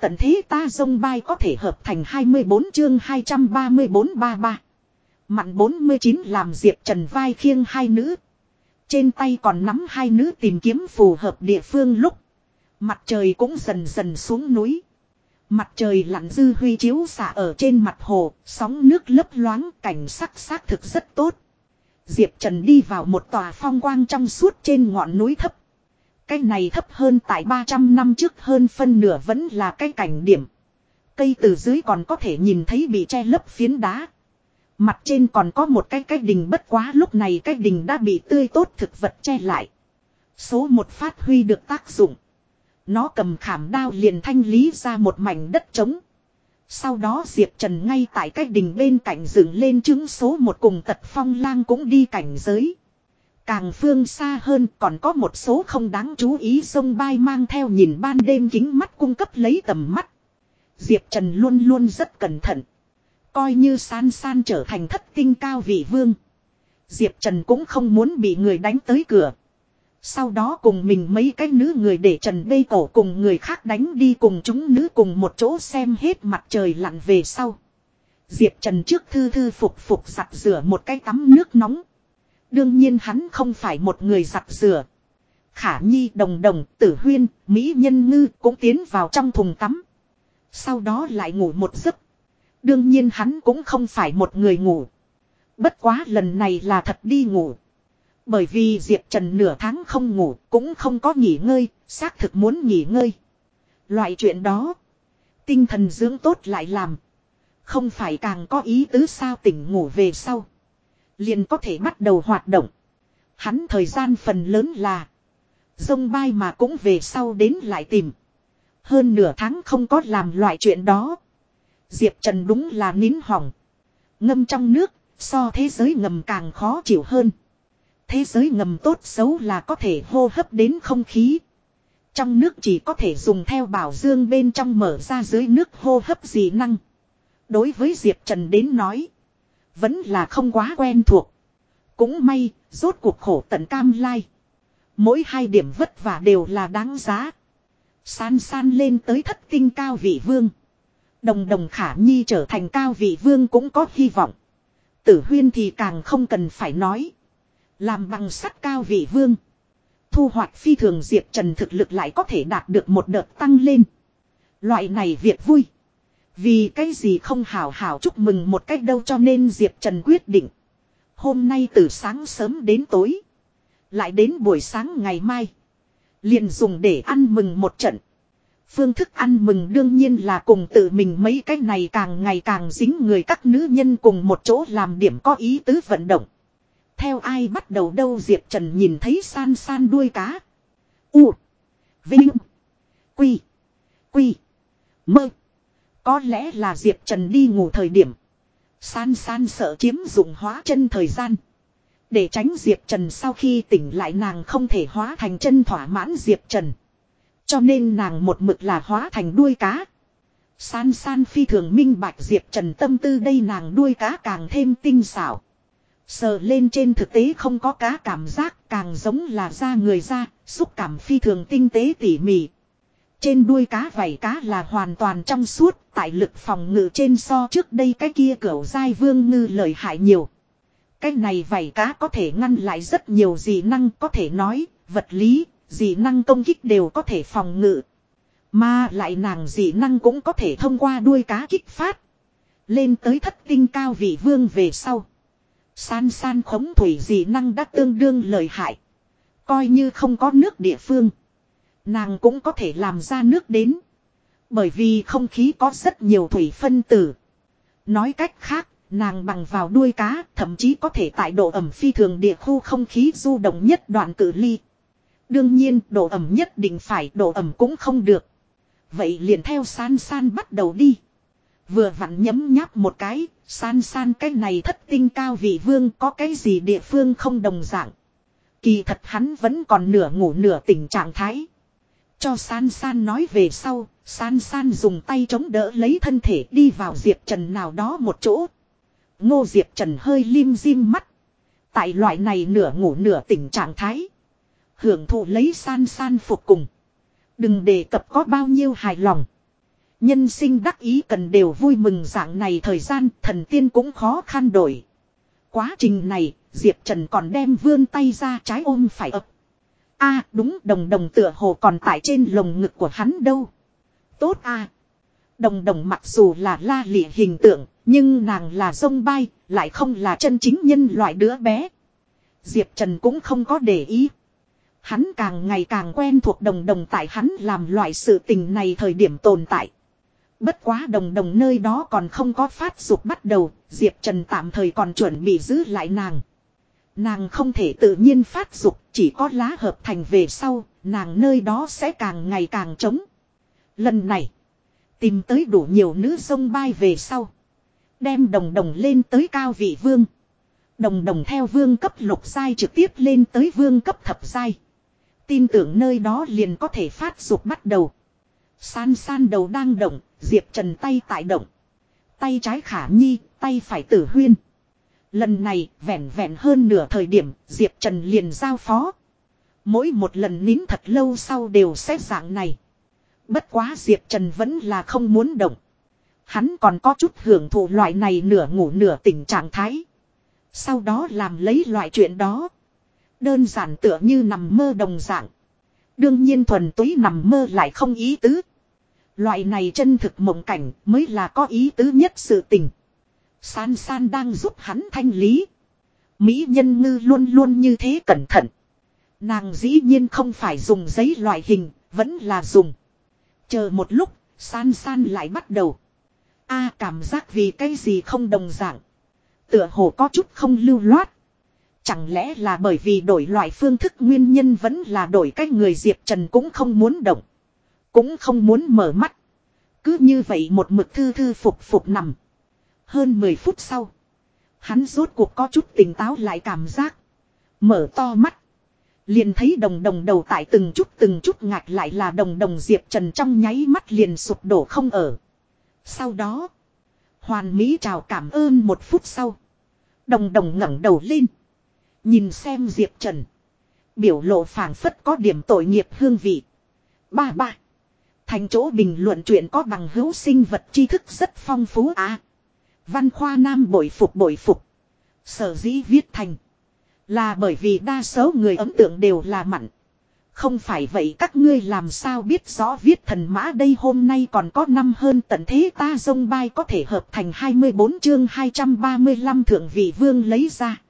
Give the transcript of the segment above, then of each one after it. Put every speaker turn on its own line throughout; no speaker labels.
Tận thế ta dông bay có thể hợp thành 24 chương 234 33. Mặn 49 làm Diệp Trần vai khiêng hai nữ. Trên tay còn nắm hai nữ tìm kiếm phù hợp địa phương lúc. Mặt trời cũng dần dần xuống núi. Mặt trời lặn dư huy chiếu xả ở trên mặt hồ, sóng nước lấp loáng cảnh sắc xác thực rất tốt. Diệp Trần đi vào một tòa phong quang trong suốt trên ngọn núi thấp. Cái này thấp hơn tại 300 năm trước hơn phân nửa vẫn là cái cảnh điểm. Cây từ dưới còn có thể nhìn thấy bị che lấp phiến đá. Mặt trên còn có một cái cái đình bất quá lúc này cái đình đã bị tươi tốt thực vật che lại. Số một phát huy được tác dụng. Nó cầm khảm đao liền thanh lý ra một mảnh đất trống. Sau đó Diệp Trần ngay tại cái đình bên cạnh dựng lên chứng số một cùng tật phong lang cũng đi cảnh giới. Càng phương xa hơn còn có một số không đáng chú ý sông bay mang theo nhìn ban đêm kính mắt cung cấp lấy tầm mắt. Diệp Trần luôn luôn rất cẩn thận. Coi như san san trở thành thất tinh cao vị vương. Diệp Trần cũng không muốn bị người đánh tới cửa. Sau đó cùng mình mấy cái nữ người để Trần Bê Cổ cùng người khác đánh đi cùng chúng nữ cùng một chỗ xem hết mặt trời lặn về sau. Diệp Trần trước thư thư phục phục giặt rửa một cái tắm nước nóng. Đương nhiên hắn không phải một người giặt rửa. Khả Nhi đồng đồng, tử huyên, Mỹ nhân ngư cũng tiến vào trong thùng tắm. Sau đó lại ngủ một giấc. Đương nhiên hắn cũng không phải một người ngủ. Bất quá lần này là thật đi ngủ. Bởi vì Diệp Trần nửa tháng không ngủ cũng không có nghỉ ngơi, xác thực muốn nghỉ ngơi. Loại chuyện đó, tinh thần dưỡng tốt lại làm. Không phải càng có ý tứ sao tỉnh ngủ về sau. Liền có thể bắt đầu hoạt động. Hắn thời gian phần lớn là Dông bay mà cũng về sau đến lại tìm. Hơn nửa tháng không có làm loại chuyện đó. Diệp Trần đúng là nín hỏng. Ngâm trong nước, so thế giới ngầm càng khó chịu hơn. Thế giới ngầm tốt xấu là có thể hô hấp đến không khí. Trong nước chỉ có thể dùng theo bảo dương bên trong mở ra dưới nước hô hấp dị năng. Đối với Diệp Trần đến nói. Vẫn là không quá quen thuộc. Cũng may, rốt cuộc khổ tận cam lai. Mỗi hai điểm vất vả đều là đáng giá. San san lên tới thất tinh cao vị vương. Đồng đồng khả nhi trở thành cao vị vương cũng có hy vọng. Tử huyên thì càng không cần phải nói. Làm bằng sắt cao vị vương. Thu hoạch phi thường Diệp Trần thực lực lại có thể đạt được một đợt tăng lên. Loại này việc vui. Vì cái gì không hảo hảo chúc mừng một cách đâu cho nên Diệp Trần quyết định. Hôm nay từ sáng sớm đến tối. Lại đến buổi sáng ngày mai. Liền dùng để ăn mừng một trận. Phương thức ăn mừng đương nhiên là cùng tự mình mấy cái này càng ngày càng dính người các nữ nhân cùng một chỗ làm điểm có ý tứ vận động. Theo ai bắt đầu đâu Diệp Trần nhìn thấy san san đuôi cá. U. Vinh. Quy. Quy. Mơ. Có lẽ là Diệp Trần đi ngủ thời điểm. San san sợ chiếm dụng hóa chân thời gian. Để tránh Diệp Trần sau khi tỉnh lại nàng không thể hóa thành chân thỏa mãn Diệp Trần. Cho nên nàng một mực là hóa thành đuôi cá. San san phi thường minh bạch Diệp Trần tâm tư đây nàng đuôi cá càng thêm tinh xảo. Sờ lên trên thực tế không có cá cảm giác càng giống là da người da, xúc cảm phi thường tinh tế tỉ mỉ. Trên đuôi cá vảy cá là hoàn toàn trong suốt, tại lực phòng ngự trên so trước đây cái kia cửu dai vương ngư lợi hại nhiều. Cái này vảy cá có thể ngăn lại rất nhiều dị năng có thể nói, vật lý, dị năng công kích đều có thể phòng ngự. Mà lại nàng dị năng cũng có thể thông qua đuôi cá kích phát. Lên tới thất tinh cao vị vương về sau. San san khống thủy dị năng đã tương đương lợi hại. Coi như không có nước địa phương. Nàng cũng có thể làm ra nước đến. Bởi vì không khí có rất nhiều thủy phân tử. Nói cách khác, nàng bằng vào đuôi cá, thậm chí có thể tại độ ẩm phi thường địa khu không khí du động nhất đoạn cử ly. Đương nhiên, độ ẩm nhất định phải, độ ẩm cũng không được. Vậy liền theo san san bắt đầu đi. Vừa vặn nhấm nháp một cái, san san cái này thất tinh cao vị vương có cái gì địa phương không đồng dạng. Kỳ thật hắn vẫn còn nửa ngủ nửa tỉnh trạng thái. Cho san san nói về sau, san san dùng tay chống đỡ lấy thân thể đi vào Diệp Trần nào đó một chỗ. Ngô Diệp Trần hơi lim dim mắt. Tại loại này nửa ngủ nửa tỉnh trạng thái. Hưởng thụ lấy san san phục cùng. Đừng đề cập có bao nhiêu hài lòng. Nhân sinh đắc ý cần đều vui mừng dạng này thời gian thần tiên cũng khó khăn đổi. Quá trình này, Diệp Trần còn đem vươn tay ra trái ôm phải ập a đúng đồng đồng tựa hồ còn tại trên lồng ngực của hắn đâu. Tốt a Đồng đồng mặc dù là la lịa hình tượng, nhưng nàng là sông bay, lại không là chân chính nhân loại đứa bé. Diệp Trần cũng không có để ý. Hắn càng ngày càng quen thuộc đồng đồng tại hắn làm loại sự tình này thời điểm tồn tại. Bất quá đồng đồng nơi đó còn không có phát dục bắt đầu, Diệp Trần tạm thời còn chuẩn bị giữ lại nàng. Nàng không thể tự nhiên phát dục, chỉ có lá hợp thành về sau, nàng nơi đó sẽ càng ngày càng trống. Lần này, tìm tới đủ nhiều nữ sông bay về sau. Đem đồng đồng lên tới cao vị vương. Đồng đồng theo vương cấp lục giai trực tiếp lên tới vương cấp thập giai. Tin tưởng nơi đó liền có thể phát dục bắt đầu. San san đầu đang động, Diệp Trần tay tại động. Tay trái khả nhi, tay phải tử huyên. Lần này, vẹn vẹn hơn nửa thời điểm, Diệp Trần liền giao phó. Mỗi một lần nín thật lâu sau đều xét dạng này. Bất quá Diệp Trần vẫn là không muốn động. Hắn còn có chút hưởng thụ loại này nửa ngủ nửa tỉnh trạng thái. Sau đó làm lấy loại chuyện đó. Đơn giản tựa như nằm mơ đồng dạng. Đương nhiên thuần túy nằm mơ lại không ý tứ. Loại này chân thực mộng cảnh mới là có ý tứ nhất sự tình. San san đang giúp hắn thanh lý. Mỹ nhân ngư luôn luôn như thế cẩn thận. Nàng dĩ nhiên không phải dùng giấy loại hình, vẫn là dùng. Chờ một lúc, san san lại bắt đầu. a cảm giác vì cái gì không đồng dạng. Tựa hồ có chút không lưu loát. Chẳng lẽ là bởi vì đổi loại phương thức nguyên nhân vẫn là đổi cách người Diệp Trần cũng không muốn động. Cũng không muốn mở mắt. Cứ như vậy một mực thư thư phục phục nằm. Hơn 10 phút sau. Hắn rốt cuộc có chút tỉnh táo lại cảm giác. Mở to mắt. Liền thấy đồng đồng đầu tại từng chút từng chút ngạc lại là đồng đồng Diệp Trần trong nháy mắt liền sụp đổ không ở. Sau đó. Hoàn Mỹ chào cảm ơn một phút sau. Đồng đồng ngẩng đầu lên. Nhìn xem Diệp Trần. Biểu lộ phảng phất có điểm tội nghiệp hương vị. Ba ba. Thành chỗ bình luận chuyện có bằng hữu sinh vật tri thức rất phong phú à. Văn khoa nam bội phục bội phục. Sở dĩ viết thành. Là bởi vì đa số người ấn tượng đều là mặn. Không phải vậy các ngươi làm sao biết rõ viết thần mã đây hôm nay còn có năm hơn tận thế ta dông bay có thể hợp thành 24 chương 235 thượng vị vương lấy ra.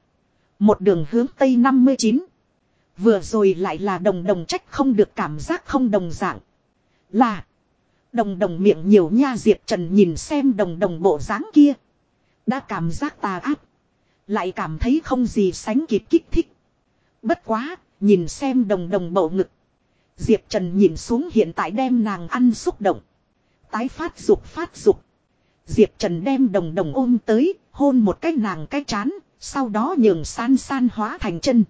Một đường hướng tây 59. Vừa rồi lại là đồng đồng trách không được cảm giác không đồng dạng. Là. Đồng đồng miệng nhiều nha Diệp Trần nhìn xem đồng đồng bộ dáng kia. Đã cảm giác tà áp. Lại cảm thấy không gì sánh kịp kích thích. Bất quá, nhìn xem đồng đồng bầu ngực. Diệp Trần nhìn xuống hiện tại đem nàng ăn xúc động. Tái phát dục phát dục. Diệp Trần đem đồng đồng ôm tới, hôn một cái nàng cái chán, sau đó nhường san san hóa thành chân.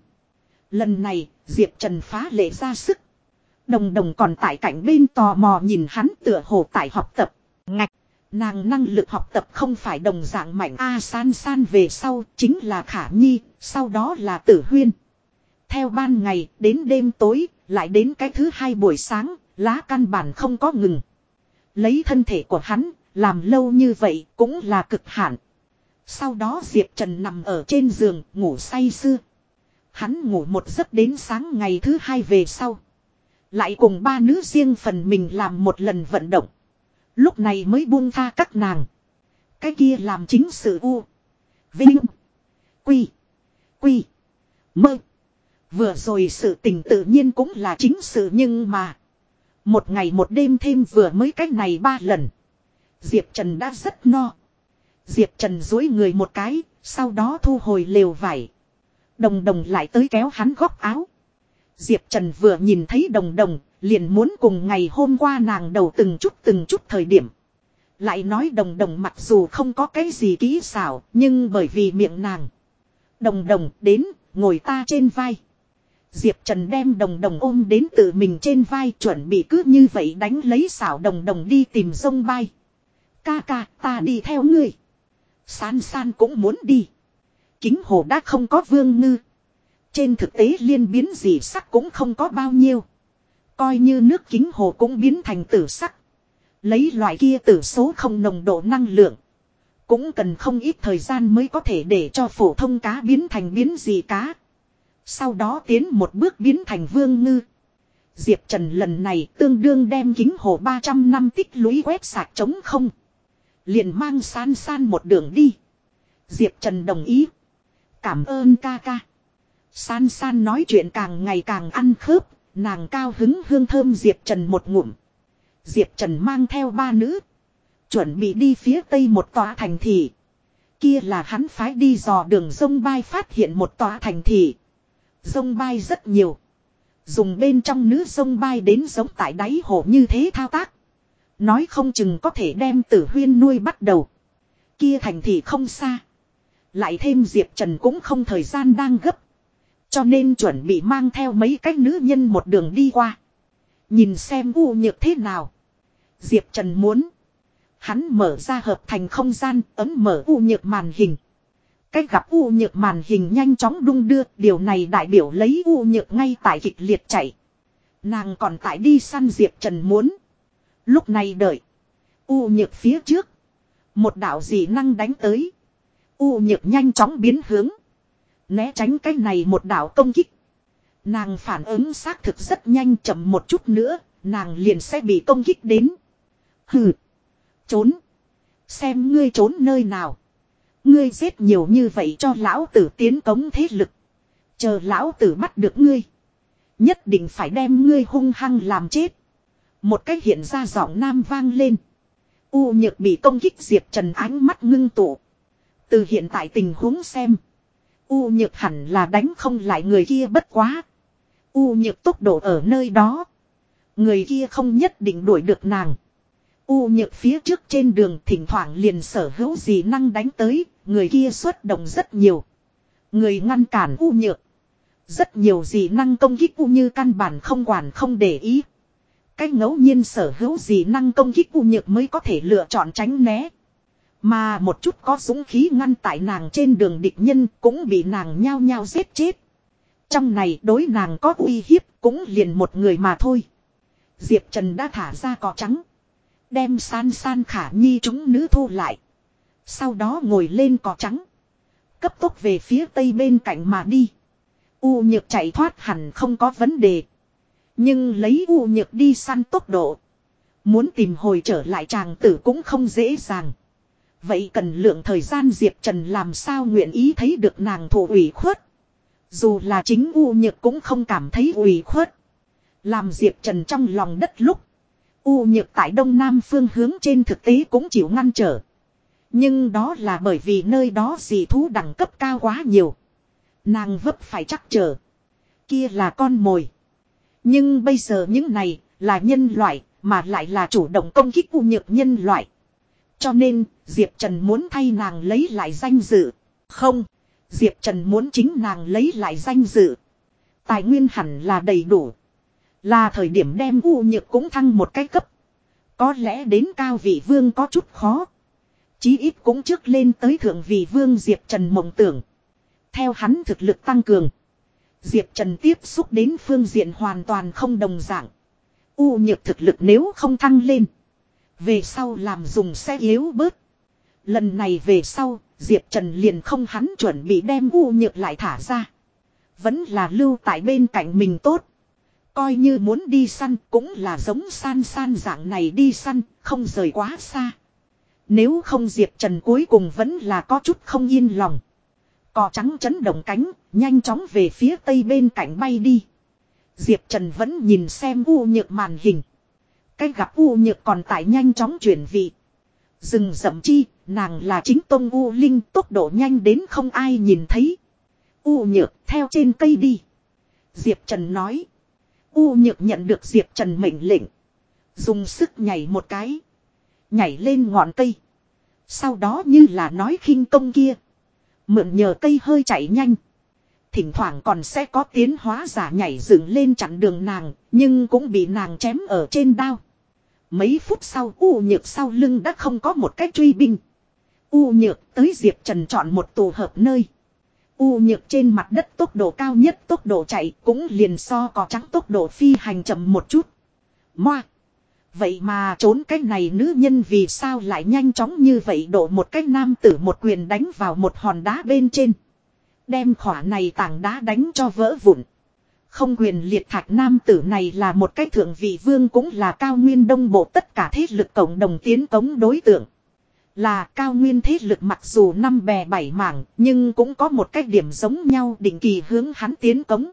Lần này, Diệp Trần phá lệ ra sức. Đồng đồng còn tại cạnh bên tò mò nhìn hắn tựa hồ tại học tập. Ngạch. Nàng năng lực học tập không phải đồng dạng mạnh A san san về sau chính là khả nhi, sau đó là tử huyên. Theo ban ngày đến đêm tối, lại đến cái thứ hai buổi sáng, lá căn bản không có ngừng. Lấy thân thể của hắn, làm lâu như vậy cũng là cực hạn. Sau đó Diệp Trần nằm ở trên giường ngủ say sưa. Hắn ngủ một giấc đến sáng ngày thứ hai về sau. Lại cùng ba nữ riêng phần mình làm một lần vận động. Lúc này mới buông tha các nàng. Cái kia làm chính sự u. Vinh. Quy. Quy. Mơ. Vừa rồi sự tình tự nhiên cũng là chính sự nhưng mà. Một ngày một đêm thêm vừa mới cách này ba lần. Diệp Trần đã rất no. Diệp Trần dối người một cái, sau đó thu hồi lều vải. Đồng đồng lại tới kéo hắn góc áo. Diệp Trần vừa nhìn thấy đồng đồng, liền muốn cùng ngày hôm qua nàng đầu từng chút từng chút thời điểm. Lại nói đồng đồng mặc dù không có cái gì kỹ xảo, nhưng bởi vì miệng nàng. Đồng đồng đến, ngồi ta trên vai. Diệp Trần đem đồng đồng ôm đến tự mình trên vai chuẩn bị cứ như vậy đánh lấy xảo đồng đồng đi tìm sông bay. Ca ca, ta đi theo ngươi. San san cũng muốn đi. Kính hồ đã không có vương ngư. Trên thực tế liên biến gì sắc cũng không có bao nhiêu. Coi như nước kính hồ cũng biến thành tử sắc. Lấy loại kia tử số không nồng độ năng lượng. Cũng cần không ít thời gian mới có thể để cho phổ thông cá biến thành biến gì cá. Sau đó tiến một bước biến thành vương ngư. Diệp Trần lần này tương đương đem kính hồ 300 năm tích lũy quét sạc trống không. Liền mang san san một đường đi. Diệp Trần đồng ý. Cảm ơn ca ca. San san nói chuyện càng ngày càng ăn khớp. Nàng cao hứng hương thơm Diệp Trần một ngụm. Diệp Trần mang theo ba nữ. Chuẩn bị đi phía tây một tòa thành thị. Kia là hắn phái đi dò đường sông bay phát hiện một tòa thành thị. Sông bay rất nhiều. Dùng bên trong nữ sông bay đến giống tại đáy hồ như thế thao tác. Nói không chừng có thể đem tử huyên nuôi bắt đầu. Kia thành thị không xa. Lại thêm Diệp Trần cũng không thời gian đang gấp. Cho nên chuẩn bị mang theo mấy cái nữ nhân một đường đi qua. Nhìn xem u nhược thế nào. Diệp Trần muốn. Hắn mở ra hợp thành không gian, ấm mở u nhược màn hình. Cách gặp u nhược màn hình nhanh chóng đung đưa. Điều này đại biểu lấy u nhược ngay tại kịch liệt chạy. Nàng còn tại đi săn Diệp Trần muốn. Lúc này đợi. U nhược phía trước. Một đạo dị năng đánh tới. U nhược nhanh chóng biến hướng. Né tránh cái này một đạo công kích. Nàng phản ứng xác thực rất nhanh chậm một chút nữa. Nàng liền sẽ bị công kích đến. Hừ. Trốn. Xem ngươi trốn nơi nào. Ngươi giết nhiều như vậy cho lão tử tiến cống thế lực. Chờ lão tử bắt được ngươi. Nhất định phải đem ngươi hung hăng làm chết. Một cách hiện ra giọng nam vang lên. U nhược bị công kích Diệp Trần ánh mắt ngưng tụ. Từ hiện tại tình huống xem. U nhược hẳn là đánh không lại người kia bất quá. U nhược tốc độ ở nơi đó. Người kia không nhất định đuổi được nàng. U nhược phía trước trên đường thỉnh thoảng liền sở hữu gì năng đánh tới, người kia xuất động rất nhiều. Người ngăn cản U nhược. Rất nhiều gì năng công kích U như căn bản không quản không để ý. Cách ngẫu nhiên sở hữu gì năng công kích U nhược mới có thể lựa chọn tránh né. Mà một chút có dũng khí ngăn tại nàng trên đường địch nhân cũng bị nàng nhao nhao giết chết. Trong này đối nàng có uy hiếp cũng liền một người mà thôi. Diệp Trần đã thả ra cỏ trắng. Đem san san khả nhi chúng nữ thu lại. Sau đó ngồi lên cỏ trắng. Cấp tốc về phía tây bên cạnh mà đi. U nhược chạy thoát hẳn không có vấn đề. Nhưng lấy u nhược đi săn tốc độ. Muốn tìm hồi trở lại chàng tử cũng không dễ dàng. Vậy cần lượng thời gian Diệp Trần làm sao nguyện ý thấy được nàng thổ ủy khuất. Dù là chính U Nhược cũng không cảm thấy ủy khuất. Làm Diệp Trần trong lòng đất lúc. U Nhược tại đông nam phương hướng trên thực tế cũng chịu ngăn trở. Nhưng đó là bởi vì nơi đó dị thú đẳng cấp cao quá nhiều. Nàng vấp phải chắc trở. Kia là con mồi. Nhưng bây giờ những này là nhân loại, mà lại là chủ động công kích u nhược nhân loại. Cho nên, Diệp Trần muốn thay nàng lấy lại danh dự. Không, Diệp Trần muốn chính nàng lấy lại danh dự. Tài nguyên hẳn là đầy đủ. Là thời điểm đem U nhược cũng thăng một cái cấp. Có lẽ đến cao vị vương có chút khó. Chí ít cũng trước lên tới thượng vị vương Diệp Trần mộng tưởng. Theo hắn thực lực tăng cường. Diệp Trần tiếp xúc đến phương diện hoàn toàn không đồng dạng. U nhược thực lực nếu không thăng lên. Về sau làm dùng xe yếu bớt. Lần này về sau, Diệp Trần liền không hắn chuẩn bị đem U nhược lại thả ra. Vẫn là lưu tại bên cạnh mình tốt. Coi như muốn đi săn cũng là giống san san dạng này đi săn, không rời quá xa. Nếu không Diệp Trần cuối cùng vẫn là có chút không yên lòng. Cò trắng chấn động cánh, nhanh chóng về phía tây bên cạnh bay đi. Diệp Trần vẫn nhìn xem u nhược màn hình. Cách gặp U nhược còn tại nhanh chóng chuyển vị. dừng rậm chi, nàng là chính tông U Linh tốc độ nhanh đến không ai nhìn thấy. U nhược theo trên cây đi. Diệp Trần nói. U nhược nhận được Diệp Trần mệnh lệnh. Dùng sức nhảy một cái. Nhảy lên ngọn cây. Sau đó như là nói khinh công kia. Mượn nhờ cây hơi chạy nhanh. Thỉnh thoảng còn sẽ có tiến hóa giả nhảy dựng lên chặn đường nàng. Nhưng cũng bị nàng chém ở trên đao. Mấy phút sau U nhược sau lưng đã không có một cách truy binh. U nhược tới Diệp Trần chọn một tổ hợp nơi. U nhược trên mặt đất tốc độ cao nhất tốc độ chạy cũng liền so có trắng tốc độ phi hành chậm một chút. Moa. Vậy mà trốn cái này nữ nhân vì sao lại nhanh chóng như vậy đổ một cái nam tử một quyền đánh vào một hòn đá bên trên. Đem khỏa này tảng đá đánh cho vỡ vụn. Không quyền liệt thạch nam tử này là một cái thượng vị vương cũng là cao nguyên đông bộ tất cả thế lực cộng đồng tiến cống đối tượng. Là cao nguyên thế lực mặc dù năm bè bảy mảng, nhưng cũng có một cái điểm giống nhau định kỳ hướng hắn tiến cống.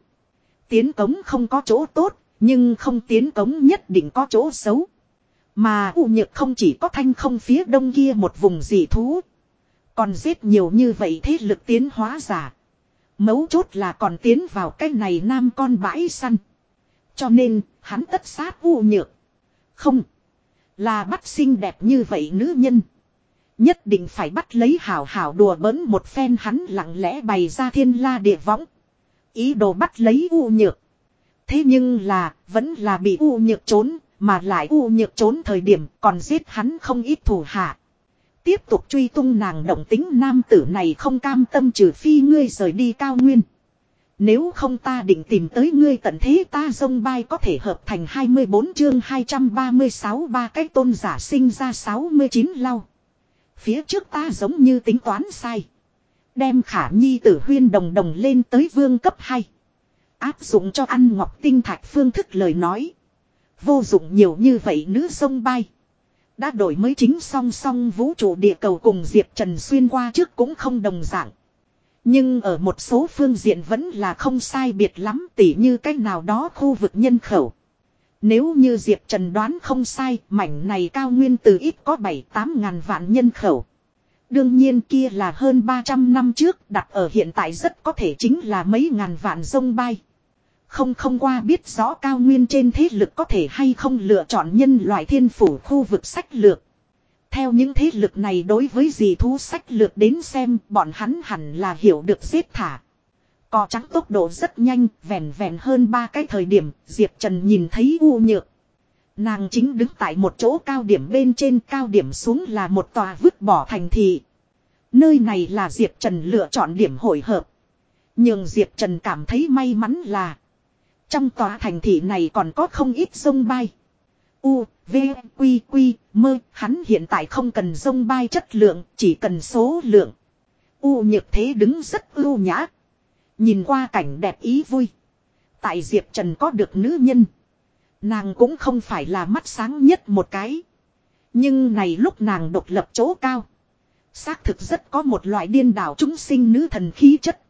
Tiến cống không có chỗ tốt, nhưng không tiến cống nhất định có chỗ xấu. Mà U Nhược không chỉ có thanh không phía đông kia một vùng dị thú. Còn giết nhiều như vậy thế lực tiến hóa giả. Mấu chốt là còn tiến vào cái này nam con bãi săn. Cho nên, hắn tất sát U Nhược. Không. Là bắt xinh đẹp như vậy nữ nhân. Nhất định phải bắt lấy hảo hảo đùa bỡn một phen hắn lặng lẽ bày ra thiên la địa võng. Ý đồ bắt lấy U Nhược. Thế nhưng là, vẫn là bị U Nhược trốn, mà lại U Nhược trốn thời điểm còn giết hắn không ít thủ hạ. Tiếp tục truy tung nàng động tính nam tử này không cam tâm trừ phi ngươi rời đi cao nguyên. Nếu không ta định tìm tới ngươi tận thế ta dông bay có thể hợp thành 24 chương 236 ba cái tôn giả sinh ra 69 lau. Phía trước ta giống như tính toán sai. Đem khả nhi tử huyên đồng đồng lên tới vương cấp 2. Áp dụng cho ăn ngọc tinh thạch phương thức lời nói. Vô dụng nhiều như vậy nữ sông bay. Đã đổi mới chính song song vũ trụ địa cầu cùng Diệp Trần xuyên qua trước cũng không đồng dạng. Nhưng ở một số phương diện vẫn là không sai biệt lắm tỉ như cách nào đó khu vực nhân khẩu. Nếu như Diệp Trần đoán không sai, mảnh này cao nguyên từ ít có 7-8 ngàn vạn nhân khẩu. Đương nhiên kia là hơn 300 năm trước, đặt ở hiện tại rất có thể chính là mấy ngàn vạn sông bay. Không không qua biết rõ cao nguyên trên thế lực có thể hay không lựa chọn nhân loại thiên phủ khu vực sách lược. Theo những thế lực này đối với gì thú sách lược đến xem bọn hắn hẳn là hiểu được xếp thả. Cò trắng tốc độ rất nhanh, vẹn vẹn hơn ba cái thời điểm, Diệp Trần nhìn thấy u nhược. Nàng chính đứng tại một chỗ cao điểm bên trên cao điểm xuống là một tòa vứt bỏ thành thị. Nơi này là Diệp Trần lựa chọn điểm hội hợp. Nhưng Diệp Trần cảm thấy may mắn là trong tòa thành thị này còn có không ít sông bay. U, V, Quy, Quy, mơ, hắn hiện tại không cần sông bay chất lượng, chỉ cần số lượng. U nhược thế đứng rất ưu nhã. Nhìn qua cảnh đẹp ý vui. Tại Diệp Trần có được nữ nhân. Nàng cũng không phải là mắt sáng nhất một cái. Nhưng này lúc nàng độc lập chỗ cao. Xác thực rất có một loại điên đảo chúng sinh nữ thần khí chất.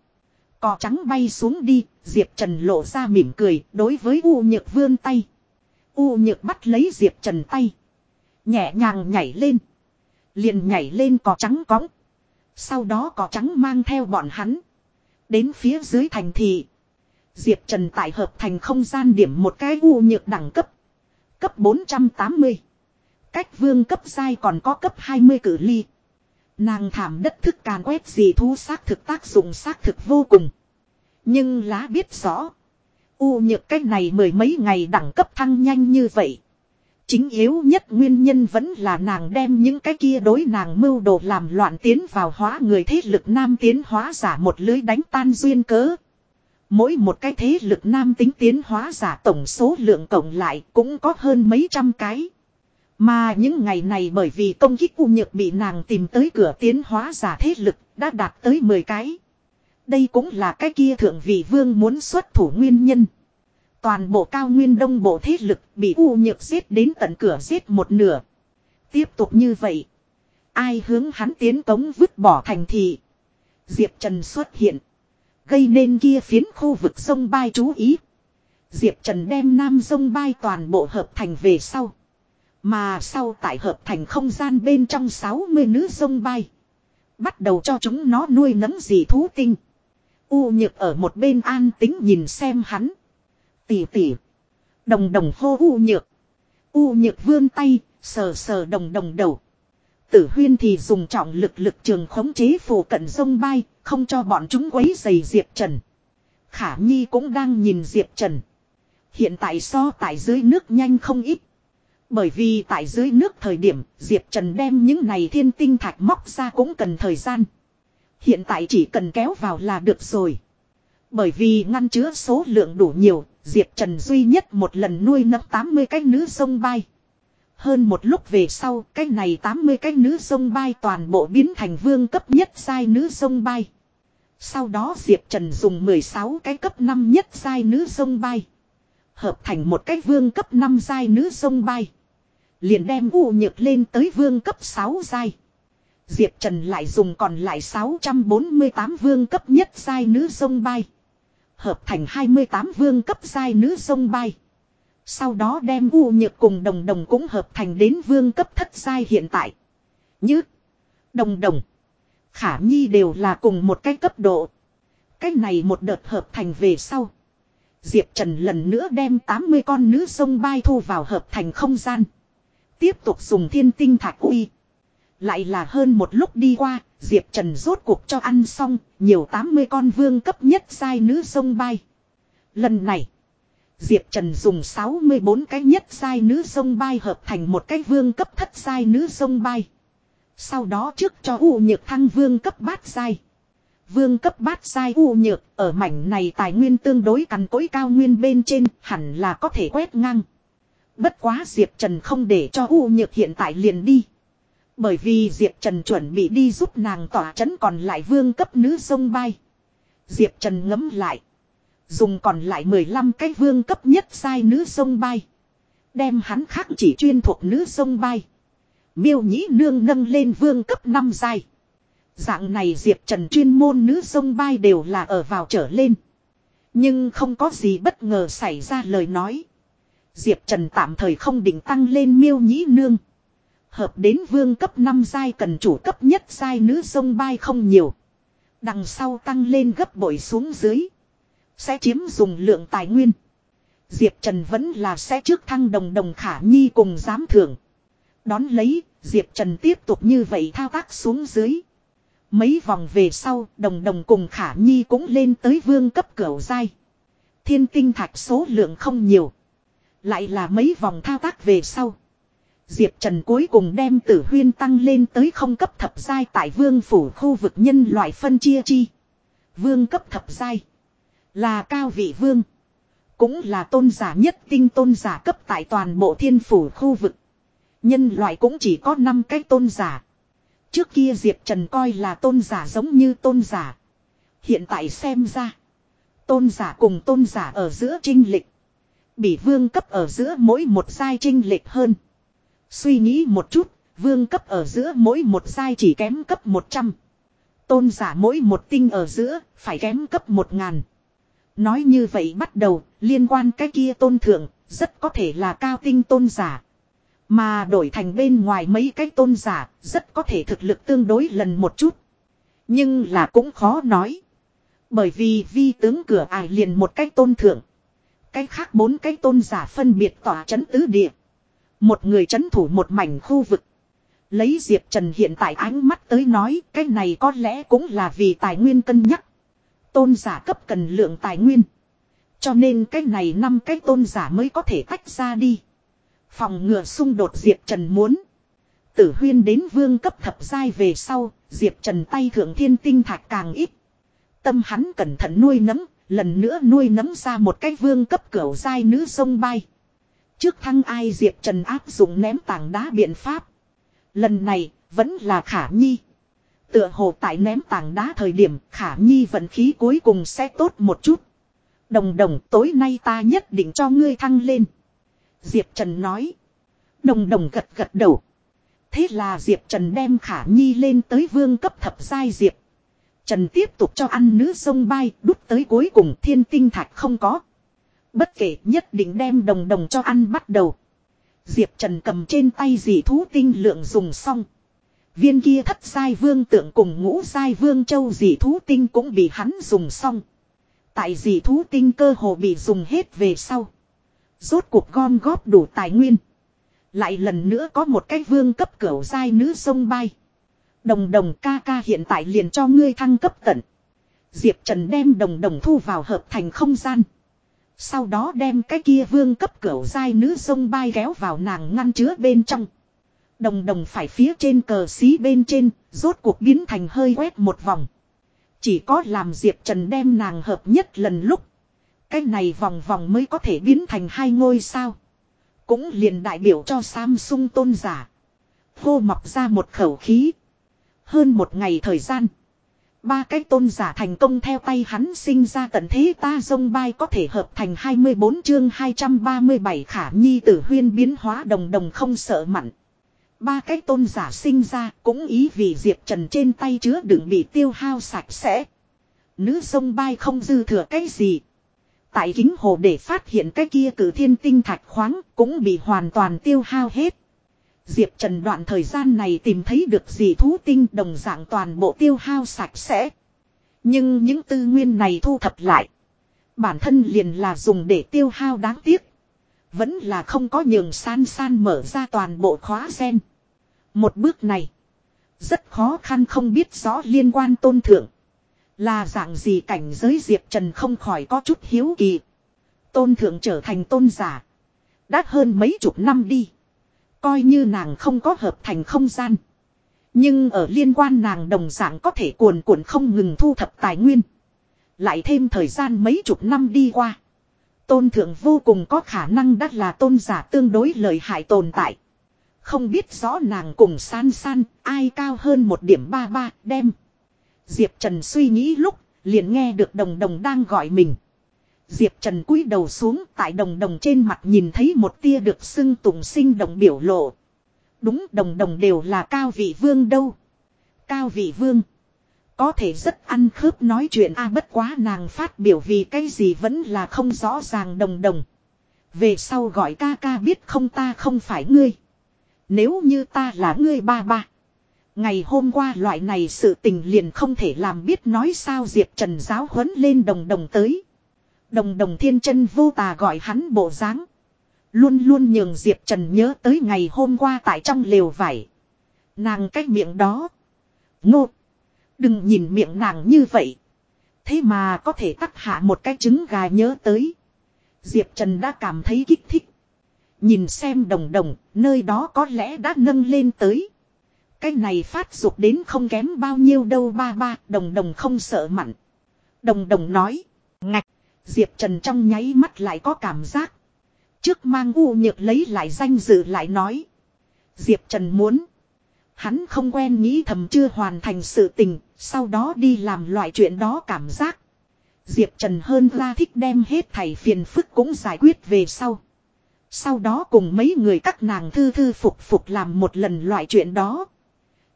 Cò trắng bay xuống đi, Diệp Trần lộ ra mỉm cười đối với U Nhược vươn tay. U Nhược bắt lấy Diệp Trần tay. Nhẹ nhàng nhảy lên. Liền nhảy lên cò trắng cõng. Sau đó cò trắng mang theo bọn hắn. Đến phía dưới thành thị. Diệp Trần tại hợp thành không gian điểm một cái U Nhược đẳng cấp. Cấp 480. Cách vương cấp sai còn có cấp 20 cử ly. Nàng thảm đất thức càn quét gì thú xác thực tác dụng xác thực vô cùng. Nhưng lá biết rõ. U nhược cách này mười mấy ngày đẳng cấp thăng nhanh như vậy. Chính yếu nhất nguyên nhân vẫn là nàng đem những cái kia đối nàng mưu đồ làm loạn tiến vào hóa người thế lực nam tiến hóa giả một lưới đánh tan duyên cớ. Mỗi một cái thế lực nam tính tiến hóa giả tổng số lượng cộng lại cũng có hơn mấy trăm cái. Mà những ngày này bởi vì công kích u nhược bị nàng tìm tới cửa tiến hóa giả thế lực đã đạt tới 10 cái. Đây cũng là cái kia thượng vị vương muốn xuất thủ nguyên nhân. Toàn bộ cao nguyên đông bộ thế lực bị u nhược giết đến tận cửa giết một nửa. Tiếp tục như vậy. Ai hướng hắn tiến cống vứt bỏ thành thị. Diệp Trần xuất hiện. Gây nên kia phiến khu vực sông Bai chú ý. Diệp Trần đem nam sông Bai toàn bộ hợp thành về sau. Mà sau tại hợp thành không gian bên trong 60 nữ sông bay. Bắt đầu cho chúng nó nuôi nấng gì thú tinh. U nhược ở một bên an tính nhìn xem hắn. Tỉ tỉ. Đồng đồng hô u nhược. U nhược vươn tay, sờ sờ đồng đồng đầu. Tử huyên thì dùng trọng lực lực trường khống chế phù cận sông bay, không cho bọn chúng quấy dày Diệp Trần. Khả Nhi cũng đang nhìn Diệp Trần. Hiện tại so tại dưới nước nhanh không ít. Bởi vì tại dưới nước thời điểm Diệp Trần đem những này thiên tinh thạch móc ra cũng cần thời gian. Hiện tại chỉ cần kéo vào là được rồi. Bởi vì ngăn chứa số lượng đủ nhiều, Diệp Trần duy nhất một lần nuôi nấng 80 cái nữ sông bay. Hơn một lúc về sau, cái này 80 cái nữ sông bay toàn bộ biến thành vương cấp nhất sai nữ sông bay. Sau đó Diệp Trần dùng 16 cái cấp 5 nhất sai nữ sông bay. Hợp thành một cái vương cấp 5 sai nữ sông bay. Liền đem u nhược lên tới vương cấp 6 sai. Diệp Trần lại dùng còn lại 648 vương cấp nhất sai nữ sông bay. Hợp thành 28 vương cấp sai nữ sông bay. Sau đó đem U nhược cùng đồng đồng cũng hợp thành đến vương cấp thất sai hiện tại. Như, đồng đồng. Khả Nhi đều là cùng một cái cấp độ. Cái này một đợt hợp thành về sau. Diệp Trần lần nữa đem 80 con nữ sông bay thu vào hợp thành không gian. Tiếp tục dùng thiên tinh thạch uy. Lại là hơn một lúc đi qua, Diệp Trần rốt cuộc cho ăn xong, nhiều 80 con vương cấp nhất sai nữ sông bay. Lần này, Diệp Trần dùng 64 cái nhất sai nữ sông bay hợp thành một cái vương cấp thất sai nữ sông bay. Sau đó trước cho U nhược thăng vương cấp bát sai. Vương cấp bát sai U nhược ở mảnh này tài nguyên tương đối cằn cối cao nguyên bên trên hẳn là có thể quét ngang. Bất quá Diệp Trần không để cho U nhược hiện tại liền đi. Bởi vì Diệp Trần chuẩn bị đi giúp nàng tỏa chấn còn lại vương cấp nữ sông bay. Diệp Trần ngấm lại. Dùng còn lại 15 cái vương cấp nhất sai nữ sông bay. Đem hắn khác chỉ chuyên thuộc nữ sông bay. Miêu nhĩ nương nâng lên vương cấp 5 sai. Dạng này Diệp Trần chuyên môn nữ sông bay đều là ở vào trở lên. Nhưng không có gì bất ngờ xảy ra lời nói. Diệp Trần tạm thời không định tăng lên miêu nhĩ nương. Hợp đến vương cấp 5 giai cần chủ cấp nhất giai nữ sông bay không nhiều. Đằng sau tăng lên gấp bội xuống dưới. Sẽ chiếm dùng lượng tài nguyên. Diệp Trần vẫn là sẽ trước thăng đồng đồng khả nhi cùng giám thưởng. Đón lấy, Diệp Trần tiếp tục như vậy thao tác xuống dưới. Mấy vòng về sau, đồng đồng cùng khả nhi cũng lên tới vương cấp cửu giai. Thiên tinh thạch số lượng không nhiều. Lại là mấy vòng thao tác về sau. Diệp Trần cuối cùng đem tử huyên tăng lên tới không cấp thập giai tại vương phủ khu vực nhân loại phân chia chi. Vương cấp thập giai. Là cao vị vương. Cũng là tôn giả nhất tinh tôn giả cấp tại toàn bộ thiên phủ khu vực. Nhân loại cũng chỉ có 5 cái tôn giả. Trước kia Diệp Trần coi là tôn giả giống như tôn giả. Hiện tại xem ra. Tôn giả cùng tôn giả ở giữa trinh lịch. Bị vương cấp ở giữa mỗi một giai trinh lịch hơn. Suy nghĩ một chút, vương cấp ở giữa mỗi một giai chỉ kém cấp 100. Tôn giả mỗi một tinh ở giữa, phải kém cấp 1000. Nói như vậy bắt đầu, liên quan cái kia tôn thượng, rất có thể là cao tinh tôn giả. Mà đổi thành bên ngoài mấy cái tôn giả, rất có thể thực lực tương đối lần một chút. Nhưng là cũng khó nói. Bởi vì vi tướng cửa ải liền một cái tôn thượng. Cái khác bốn cái tôn giả phân biệt tỏa chấn tứ địa. Một người chấn thủ một mảnh khu vực. Lấy Diệp Trần hiện tại ánh mắt tới nói cái này có lẽ cũng là vì tài nguyên cân nhắc. Tôn giả cấp cần lượng tài nguyên. Cho nên cái này năm cái tôn giả mới có thể tách ra đi. Phòng ngừa xung đột Diệp Trần muốn. Tử huyên đến vương cấp thập giai về sau, Diệp Trần tay thượng thiên tinh thạch càng ít. Tâm hắn cẩn thận nuôi nấm, lần nữa nuôi nấm ra một cái vương cấp cửu giai nữ sông bay. Trước thăng ai Diệp Trần áp dụng ném tảng đá biện pháp. Lần này, vẫn là khả nhi. Tựa hồ tại ném tảng đá thời điểm khả nhi vận khí cuối cùng sẽ tốt một chút. Đồng đồng tối nay ta nhất định cho ngươi thăng lên. Diệp Trần nói. Đồng đồng gật gật đầu. Thế là Diệp Trần đem khả nhi lên tới vương cấp thập giai Diệp. Trần tiếp tục cho ăn nữ sông bay đút tới cuối cùng thiên tinh thạch không có. Bất kể nhất định đem đồng đồng cho ăn bắt đầu. Diệp Trần cầm trên tay dị thú tinh lượng dùng xong. Viên kia thất sai vương tượng cùng ngũ sai vương châu dị thú tinh cũng bị hắn dùng xong. Tại dị thú tinh cơ hồ bị dùng hết về sau. Rốt cuộc gom góp đủ tài nguyên. Lại lần nữa có một cái vương cấp cửu giai nữ sông bay. Đồng đồng ca ca hiện tại liền cho ngươi thăng cấp tận. Diệp Trần đem đồng đồng thu vào hợp thành không gian. Sau đó đem cái kia vương cấp cửu giai nữ sông bay kéo vào nàng ngăn chứa bên trong. Đồng đồng phải phía trên cờ xí bên trên, rốt cuộc biến thành hơi quét một vòng. Chỉ có làm Diệp Trần đem nàng hợp nhất lần lúc. Cái này vòng vòng mới có thể biến thành hai ngôi sao. Cũng liền đại biểu cho Samsung tôn giả. Hô mọc ra một khẩu khí. Hơn một ngày thời gian. Ba cái tôn giả thành công theo tay hắn sinh ra tận thế ta dông bay có thể hợp thành 24 chương 237 khả nhi tử huyên biến hóa đồng đồng không sợ mặn. Ba cái tôn giả sinh ra cũng ý vì Diệp Trần trên tay chứa đựng bị tiêu hao sạch sẽ. Nữ sông bay không dư thừa cái gì. Tại kính hồ để phát hiện cái kia cử thiên tinh thạch khoáng cũng bị hoàn toàn tiêu hao hết. Diệp Trần đoạn thời gian này tìm thấy được gì thú tinh đồng dạng toàn bộ tiêu hao sạch sẽ. Nhưng những tư nguyên này thu thập lại. Bản thân liền là dùng để tiêu hao đáng tiếc. Vẫn là không có nhường san san mở ra toàn bộ khóa sen. Một bước này. Rất khó khăn không biết rõ liên quan tôn thượng. Là dạng gì cảnh giới Diệp Trần không khỏi có chút hiếu kỳ. Tôn thượng trở thành tôn giả. Đã hơn mấy chục năm đi. Coi như nàng không có hợp thành không gian. Nhưng ở liên quan nàng đồng dạng có thể cuồn cuộn không ngừng thu thập tài nguyên. Lại thêm thời gian mấy chục năm đi qua. Tôn thượng vô cùng có khả năng đắt là tôn giả tương đối lợi hại tồn tại. Không biết rõ nàng cùng san san, ai cao hơn một điểm ba ba, đem. Diệp Trần suy nghĩ lúc, liền nghe được đồng đồng đang gọi mình. Diệp Trần cúi đầu xuống tại đồng đồng trên mặt nhìn thấy một tia được xưng tùng sinh đồng biểu lộ. Đúng, đồng đồng đều là cao vị vương đâu. Cao vị vương. Có thể rất ăn khớp nói chuyện a, bất quá nàng phát biểu vì cái gì vẫn là không rõ ràng đồng đồng. Về sau gọi ca ca biết không ta không phải ngươi. Nếu như ta là ngươi ba ba. Ngày hôm qua loại này sự tình liền không thể làm biết nói sao Diệp Trần giáo huấn lên đồng đồng tới. Đồng đồng thiên chân vô tà gọi hắn bộ dáng Luôn luôn nhường Diệp Trần nhớ tới ngày hôm qua tại trong lều vải. Nàng cái miệng đó. Ngô. Đừng nhìn miệng nàng như vậy. Thế mà có thể tắt hạ một cái trứng gà nhớ tới. Diệp Trần đã cảm thấy kích thích. Nhìn xem đồng đồng, nơi đó có lẽ đã nâng lên tới. Cái này phát dục đến không kém bao nhiêu đâu ba ba, đồng đồng không sợ mặn. Đồng đồng nói, ngạch, Diệp Trần trong nháy mắt lại có cảm giác. Trước mang u nhược lấy lại danh dự lại nói. Diệp Trần muốn. Hắn không quen nghĩ thầm chưa hoàn thành sự tình, sau đó đi làm loại chuyện đó cảm giác. Diệp Trần hơn ra thích đem hết thảy phiền phức cũng giải quyết về sau. Sau đó cùng mấy người các nàng thư thư phục phục làm một lần loại chuyện đó.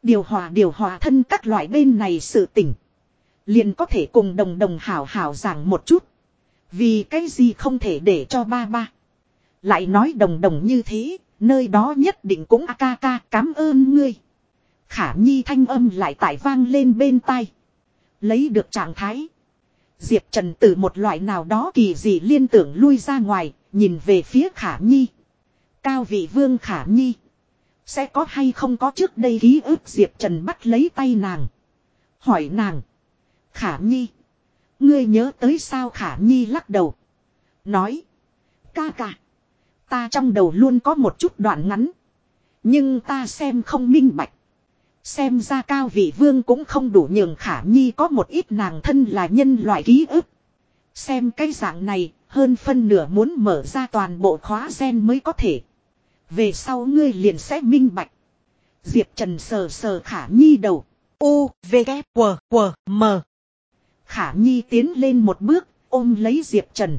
Điều hòa điều hòa thân các loại bên này sự tình. Liền có thể cùng đồng đồng hảo hảo giảng một chút. Vì cái gì không thể để cho ba ba. Lại nói đồng đồng như thế, nơi đó nhất định cũng a ca ca cảm ơn ngươi. Khả nhi thanh âm lại tải vang lên bên tai. Lấy được trạng thái. Diệp Trần từ một loại nào đó kỳ dị liên tưởng lui ra ngoài, nhìn về phía khả nhi. Cao vị vương khả nhi. Sẽ có hay không có trước đây ký ức Diệp Trần bắt lấy tay nàng. Hỏi nàng. Khả nhi. Ngươi nhớ tới sao khả nhi lắc đầu. Nói. Ca ca. Ta trong đầu luôn có một chút đoạn ngắn. Nhưng ta xem không minh bạch. Xem ra cao vị vương cũng không đủ nhường khả nhi có một ít nàng thân là nhân loại ký ức. Xem cái dạng này, hơn phân nửa muốn mở ra toàn bộ khóa gen mới có thể. Về sau ngươi liền sẽ minh bạch. Diệp Trần sờ sờ khả nhi đầu. U, V, K, W, W, M. Khả nhi tiến lên một bước, ôm lấy Diệp Trần.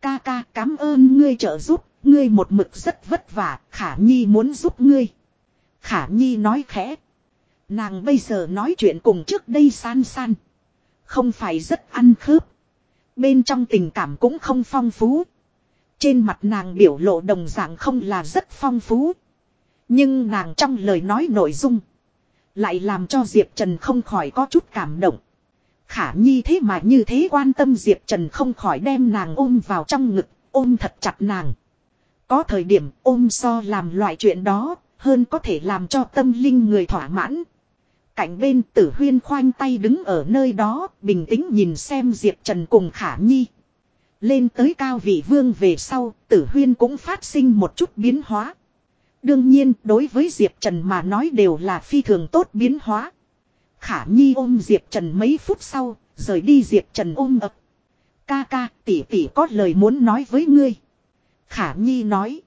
Ca ca cảm ơn ngươi trợ giúp, ngươi một mực rất vất vả, khả nhi muốn giúp ngươi. Khả nhi nói khẽ. Nàng bây giờ nói chuyện cùng trước đây san san. Không phải rất ăn khớp. Bên trong tình cảm cũng không phong phú. Trên mặt nàng biểu lộ đồng dạng không là rất phong phú. Nhưng nàng trong lời nói nội dung. Lại làm cho Diệp Trần không khỏi có chút cảm động. Khả nhi thế mà như thế quan tâm Diệp Trần không khỏi đem nàng ôm vào trong ngực, ôm thật chặt nàng. Có thời điểm ôm so làm loại chuyện đó, hơn có thể làm cho tâm linh người thỏa mãn. Cạnh bên tử huyên khoanh tay đứng ở nơi đó, bình tĩnh nhìn xem Diệp Trần cùng Khả Nhi. Lên tới cao vị vương về sau, tử huyên cũng phát sinh một chút biến hóa. Đương nhiên, đối với Diệp Trần mà nói đều là phi thường tốt biến hóa. Khả Nhi ôm Diệp Trần mấy phút sau, rời đi Diệp Trần ôm ập. Ca ca, tỷ tỷ có lời muốn nói với ngươi. Khả Nhi nói.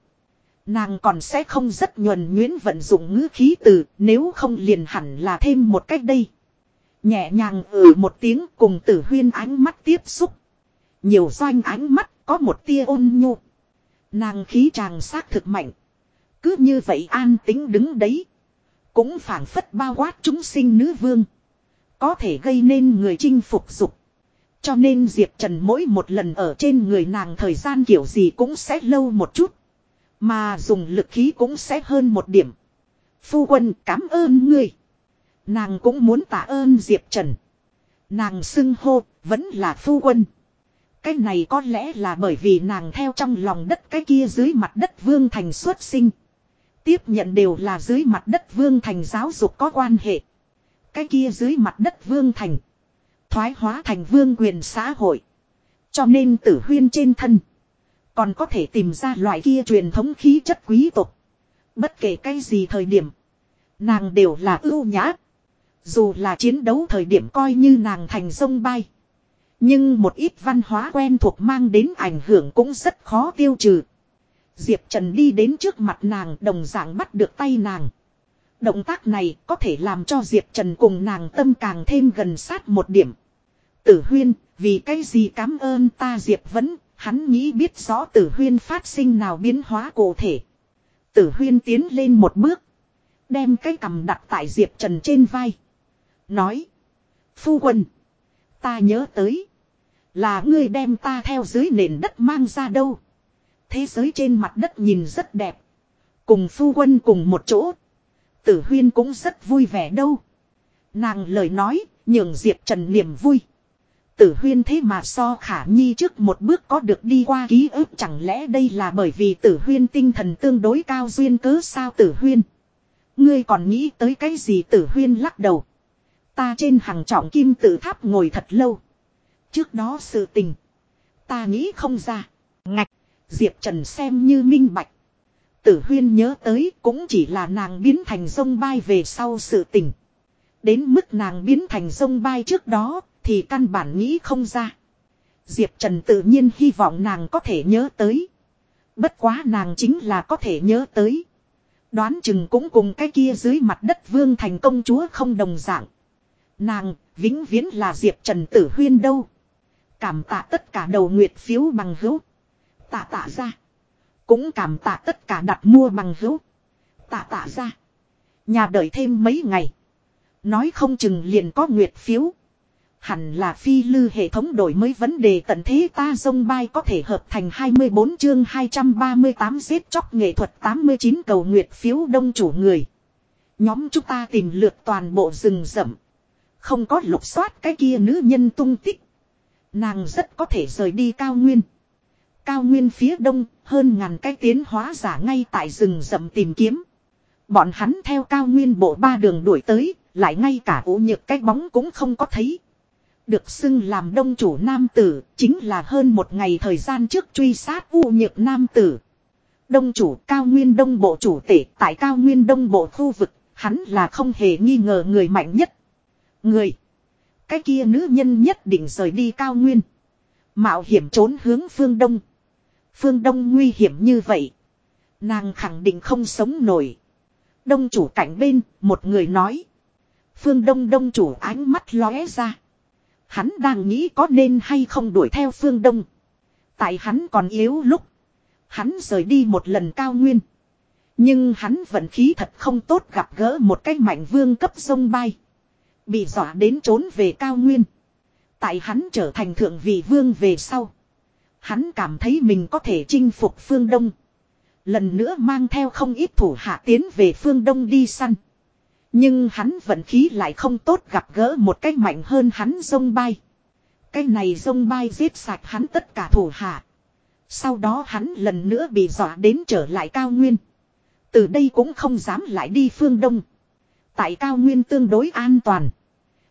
Nàng còn sẽ không rất nhuần nhuyễn vận dụng ngữ khí từ nếu không liền hẳn là thêm một cách đây. Nhẹ nhàng ừ một tiếng cùng tử huyên ánh mắt tiếp xúc. Nhiều doanh ánh mắt có một tia ôn nhu. Nàng khí tràng xác thực mạnh. Cứ như vậy an tính đứng đấy. Cũng phảng phất bao quát chúng sinh nữ vương. Có thể gây nên người chinh phục dục. Cho nên Diệp Trần mỗi một lần ở trên người nàng thời gian kiểu gì cũng sẽ lâu một chút. Mà dùng lực khí cũng sẽ hơn một điểm. Phu quân, cảm ơn ngươi. Nàng cũng muốn tạ ơn Diệp Trần. Nàng xưng hô, vẫn là phu quân. Cái này có lẽ là bởi vì nàng theo trong lòng đất cái kia dưới mặt đất vương thành xuất sinh. Tiếp nhận đều là dưới mặt đất vương thành giáo dục có quan hệ. Cái kia dưới mặt đất vương thành. Thoái hóa thành vương quyền xã hội. Cho nên tử huyên trên thân. Còn có thể tìm ra loại kia truyền thống khí chất quý tộc. Bất kể cái gì thời điểm. Nàng đều là ưu nhã. Dù là chiến đấu thời điểm coi như nàng thành sông bay. Nhưng một ít văn hóa quen thuộc mang đến ảnh hưởng cũng rất khó tiêu trừ. Diệp Trần đi đến trước mặt nàng đồng dạng bắt được tay nàng. Động tác này có thể làm cho Diệp Trần cùng nàng tâm càng thêm gần sát một điểm. Tử huyên, vì cái gì cảm ơn ta Diệp vẫn, hắn nghĩ biết rõ tử huyên phát sinh nào biến hóa cụ thể. Tử huyên tiến lên một bước. Đem cái cầm đặt tại Diệp Trần trên vai. Nói. Phu quân. Ta nhớ tới. Là ngươi đem ta theo dưới nền đất mang ra đâu. Thế giới trên mặt đất nhìn rất đẹp. Cùng phu quân cùng một chỗ. Tử huyên cũng rất vui vẻ đâu. Nàng lời nói, nhường Diệp Trần niềm vui. Tử huyên thế mà so khả nhi trước một bước có được đi qua ký ức chẳng lẽ đây là bởi vì tử huyên tinh thần tương đối cao duyên cớ sao tử huyên. Ngươi còn nghĩ tới cái gì tử huyên lắc đầu. Ta trên hàng trọng kim tự tháp ngồi thật lâu. Trước đó sự tình. Ta nghĩ không ra. Ngạch. Diệp Trần xem như minh bạch. Tử huyên nhớ tới cũng chỉ là nàng biến thành sông bay về sau sự tình. Đến mức nàng biến thành sông bay trước đó thì căn bản nghĩ không ra. Diệp Trần tự nhiên hy vọng nàng có thể nhớ tới. Bất quá nàng chính là có thể nhớ tới. Đoán chừng cũng cùng cái kia dưới mặt đất vương thành công chúa không đồng dạng. Nàng, vĩnh viễn là Diệp Trần Tử Huyên đâu. Cảm tạ tất cả đầu nguyệt phiếu bằng hữu. Tạ tạ ra. Cũng cảm tạ tất cả đặt mua bằng hữu. Tạ tạ ra. Nhà đợi thêm mấy ngày. Nói không chừng liền có nguyệt phiếu. Hẳn là phi lư hệ thống đổi mới vấn đề tận thế ta sông bay có thể hợp thành 24 chương 238 giết chóc nghệ thuật 89 cầu nguyệt phiếu đông chủ người. Nhóm chúng ta tìm lượt toàn bộ rừng rậm. Không có lục soát cái kia nữ nhân tung tích. Nàng rất có thể rời đi cao nguyên. Cao nguyên phía đông, hơn ngàn cái tiến hóa giả ngay tại rừng rậm tìm kiếm. Bọn hắn theo cao nguyên bộ ba đường đuổi tới, lại ngay cả ủ nhược cái bóng cũng không có thấy. Được xưng làm đông chủ nam tử, chính là hơn một ngày thời gian trước truy sát u nhược nam tử. Đông chủ cao nguyên đông bộ chủ tể tại cao nguyên đông bộ khu vực, hắn là không hề nghi ngờ người mạnh nhất. Người. Cái kia nữ nhân nhất định rời đi cao nguyên. Mạo hiểm trốn hướng phương đông. Phương đông nguy hiểm như vậy. Nàng khẳng định không sống nổi. Đông chủ cạnh bên, một người nói. Phương đông đông chủ ánh mắt lóe ra. Hắn đang nghĩ có nên hay không đuổi theo phương đông. Tại hắn còn yếu lúc. Hắn rời đi một lần cao nguyên. Nhưng hắn vận khí thật không tốt gặp gỡ một cái mạnh vương cấp sông bay. Bị dọa đến trốn về cao nguyên. Tại hắn trở thành thượng vị vương về sau. Hắn cảm thấy mình có thể chinh phục phương Đông. Lần nữa mang theo không ít thủ hạ tiến về phương Đông đi săn. Nhưng hắn vận khí lại không tốt gặp gỡ một cách mạnh hơn hắn sông bay. Cái này sông bay giết sạch hắn tất cả thủ hạ. Sau đó hắn lần nữa bị dọa đến trở lại cao nguyên. Từ đây cũng không dám lại đi phương Đông. Tại cao nguyên tương đối an toàn.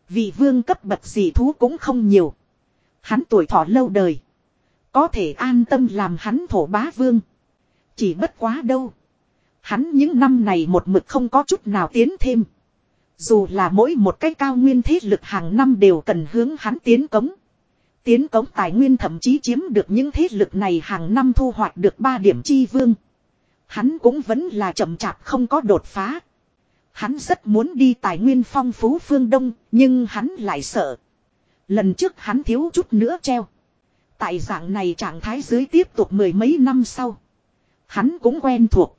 Vị vương cấp bậc dị thú cũng không nhiều. Hắn tuổi thọ lâu đời. Có thể an tâm làm hắn thổ bá vương. Chỉ bất quá đâu. Hắn những năm này một mực không có chút nào tiến thêm. Dù là mỗi một cái cao nguyên thế lực hàng năm đều cần hướng hắn tiến cống. Tiến cống tài nguyên thậm chí chiếm được những thế lực này hàng năm thu hoạch được 3 điểm chi vương. Hắn cũng vẫn là chậm chạp không có đột phá. Hắn rất muốn đi tài nguyên phong phú phương Đông, nhưng hắn lại sợ. Lần trước hắn thiếu chút nữa treo. Tại dạng này trạng thái dưới tiếp tục mười mấy năm sau. Hắn cũng quen thuộc.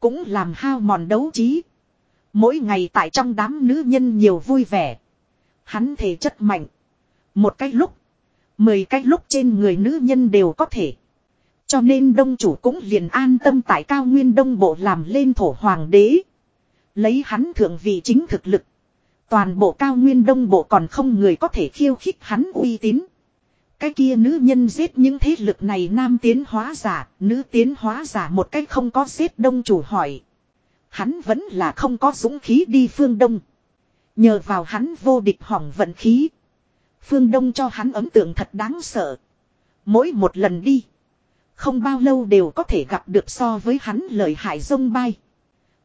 Cũng làm hao mòn đấu trí. Mỗi ngày tại trong đám nữ nhân nhiều vui vẻ. Hắn thể chất mạnh. Một cách lúc. Mười cách lúc trên người nữ nhân đều có thể. Cho nên đông chủ cũng liền an tâm tại cao nguyên đông bộ làm lên thổ hoàng đế. Lấy hắn thượng vị chính thực lực. Toàn bộ cao nguyên đông bộ còn không người có thể khiêu khích hắn uy tín. Cái kia nữ nhân giết những thế lực này nam tiến hóa giả, nữ tiến hóa giả một cách không có giết đông chủ hỏi. Hắn vẫn là không có dũng khí đi phương đông. Nhờ vào hắn vô địch hỏng vận khí. Phương Đông cho hắn ấn tượng thật đáng sợ. Mỗi một lần đi. Không bao lâu đều có thể gặp được so với hắn lời hại dông bay.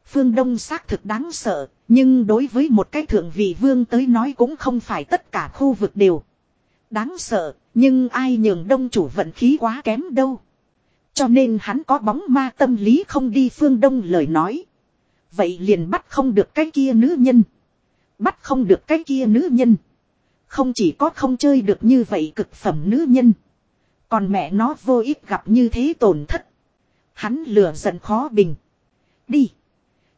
Phương Đông xác thực đáng sợ, nhưng đối với một cái thượng vị vương tới nói cũng không phải tất cả khu vực đều. Đáng sợ, nhưng ai nhường đông chủ vận khí quá kém đâu. Cho nên hắn có bóng ma tâm lý không đi phương đông lời nói. Vậy liền bắt không được cái kia nữ nhân. Bắt không được cái kia nữ nhân. Không chỉ có không chơi được như vậy cực phẩm nữ nhân. Còn mẹ nó vô ích gặp như thế tổn thất. Hắn lừa giận khó bình. Đi.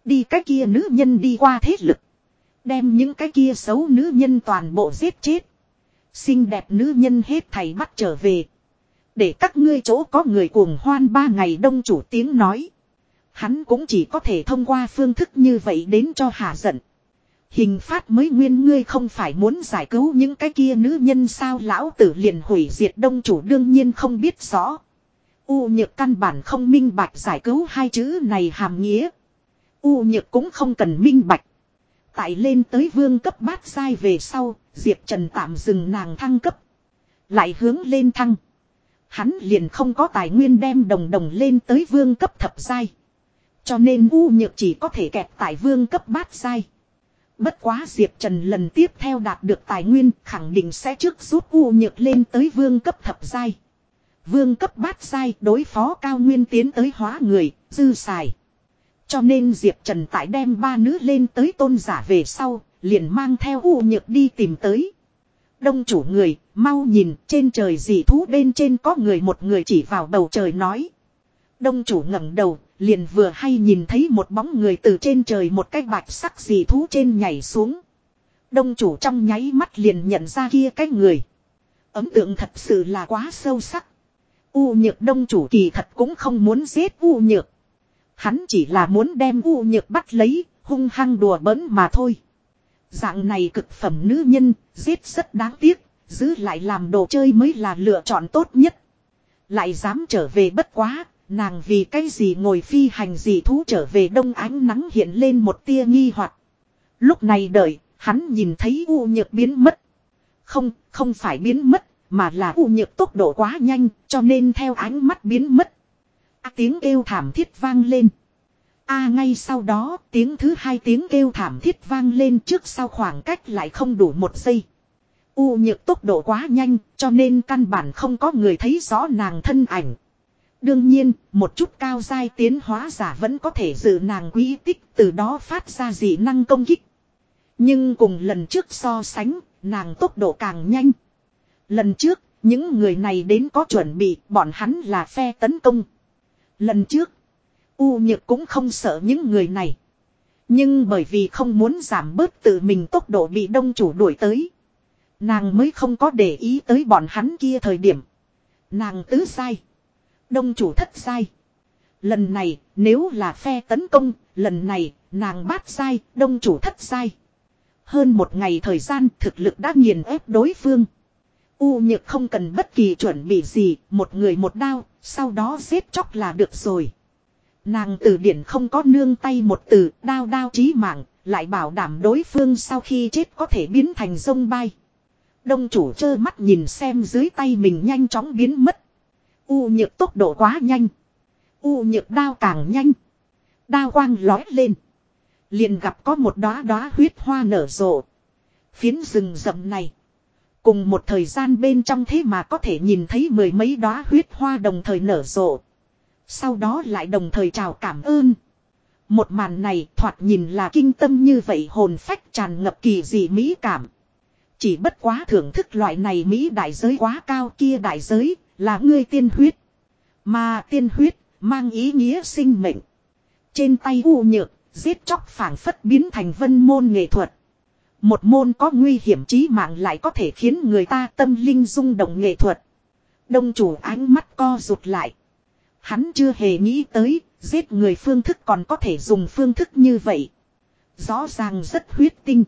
Đi cái kia nữ nhân đi qua thế lực. Đem những cái kia xấu nữ nhân toàn bộ giết chết. Xinh đẹp nữ nhân hết thầy bắt trở về. Để các ngươi chỗ có người cuồng hoan ba ngày đông chủ tiếng nói. Hắn cũng chỉ có thể thông qua phương thức như vậy đến cho hạ giận. Hình phát mới nguyên ngươi không phải muốn giải cứu những cái kia nữ nhân sao lão tử liền hủy diệt đông chủ đương nhiên không biết rõ. U nhược căn bản không minh bạch giải cứu hai chữ này hàm nghĩa. U nhược cũng không cần minh bạch. Tại lên tới vương cấp bát sai về sau, Diệp Trần tạm dừng nàng thăng cấp. Lại hướng lên thăng. Hắn liền không có tài nguyên đem đồng đồng lên tới vương cấp thập sai. Cho nên U nhược chỉ có thể kẹt tại vương cấp bát sai. Bất quá Diệp Trần lần tiếp theo đạt được tài nguyên khẳng định sẽ trước rút U nhược lên tới vương cấp thập giai. Vương cấp bát giai đối phó cao nguyên tiến tới hóa người, dư xài. Cho nên Diệp Trần tại đem ba nữ lên tới tôn giả về sau, liền mang theo U nhược đi tìm tới. Đông chủ người, mau nhìn, trên trời dị thú bên trên có người một người chỉ vào bầu trời nói. Đông chủ ngẩng đầu, liền vừa hay nhìn thấy một bóng người từ trên trời một cái bạch sắc dị thú trên nhảy xuống. Đông chủ trong nháy mắt liền nhận ra kia cái người. Ấm tượng thật sự là quá sâu sắc. U nhược đông chủ kỳ thật cũng không muốn giết U nhược. Hắn chỉ là muốn đem U nhược bắt lấy, hung hăng đùa bỡn mà thôi. Dạng này cực phẩm nữ nhân, giết rất đáng tiếc, giữ lại làm đồ chơi mới là lựa chọn tốt nhất. Lại dám trở về bất quá, Nàng vì cái gì ngồi phi hành gì thú trở về đông ánh nắng hiện lên một tia nghi hoặc. Lúc này đợi, hắn nhìn thấy u nhược biến mất. Không, không phải biến mất, mà là u nhược tốc độ quá nhanh, cho nên theo ánh mắt biến mất. À, tiếng kêu thảm thiết vang lên. A à, ngay sau đó, tiếng thứ hai tiếng kêu thảm thiết vang lên trước sau khoảng cách lại không đủ một giây. U nhược tốc độ quá nhanh, cho nên căn bản không có người thấy rõ nàng thân ảnh. Đương nhiên, một chút cao giai tiến hóa giả vẫn có thể dự nàng quý tích từ đó phát ra dị năng công kích. Nhưng cùng lần trước so sánh, nàng tốc độ càng nhanh. Lần trước, những người này đến có chuẩn bị, bọn hắn là phe tấn công. Lần trước, U Nhược cũng không sợ những người này. Nhưng bởi vì không muốn giảm bớt tự mình tốc độ bị đông chủ đuổi tới. Nàng mới không có để ý tới bọn hắn kia thời điểm. Nàng tứ sai. Đông chủ thất sai. Lần này, nếu là phe tấn công, lần này, nàng bát sai, đông chủ thất sai. Hơn một ngày thời gian thực lực đã nghiền ép đối phương. U nhược không cần bất kỳ chuẩn bị gì, một người một đao, sau đó giết chóc là được rồi. Nàng từ điển không có nương tay một từ, đao đao chí mạng, lại bảo đảm đối phương sau khi chết có thể biến thành sông bay. Đông chủ trơ mắt nhìn xem dưới tay mình nhanh chóng biến mất. U nhược tốc độ quá nhanh. U nhược đao càng nhanh. Đao quang lói lên. Liền gặp có một đóa đóa huyết hoa nở rộ. Phiến rừng rậm này. Cùng một thời gian bên trong thế mà có thể nhìn thấy mười mấy đóa huyết hoa đồng thời nở rộ. Sau đó lại đồng thời chào cảm ơn. Một màn này thoạt nhìn là kinh tâm như vậy hồn phách tràn ngập kỳ dị mỹ cảm. Chỉ bất quá thưởng thức loại này Mỹ đại giới quá cao kia đại giới là ngươi tiên huyết. Mà tiên huyết mang ý nghĩa sinh mệnh. Trên tay u nhược, giết chóc phảng phất biến thành vân môn nghệ thuật. Một môn có nguy hiểm chí mạng lại có thể khiến người ta tâm linh rung động nghệ thuật. Đông chủ ánh mắt co rụt lại. Hắn chưa hề nghĩ tới, giết người phương thức còn có thể dùng phương thức như vậy. Rõ ràng rất huyết tinh.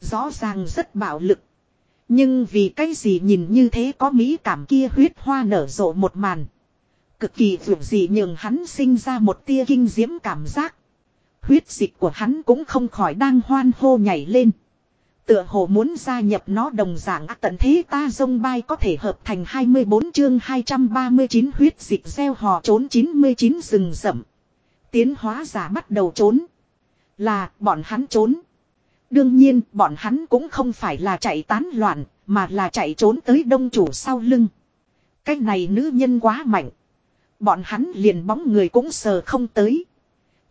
Rõ ràng rất bạo lực. Nhưng vì cái gì nhìn như thế có mỹ cảm kia huyết hoa nở rộ một màn. Cực kỳ vượt gì nhường hắn sinh ra một tia kinh diễm cảm giác. Huyết dịch của hắn cũng không khỏi đang hoan hô nhảy lên. Tựa hồ muốn gia nhập nó đồng dạng à, tận thế ta dông bay có thể hợp thành 24 chương 239 huyết dịch gieo hò trốn 99 rừng rậm. Tiến hóa giả bắt đầu trốn. Là, bọn hắn trốn. Đương nhiên, bọn hắn cũng không phải là chạy tán loạn, mà là chạy trốn tới đông chủ sau lưng. Cái này nữ nhân quá mạnh. Bọn hắn liền bóng người cũng sờ không tới.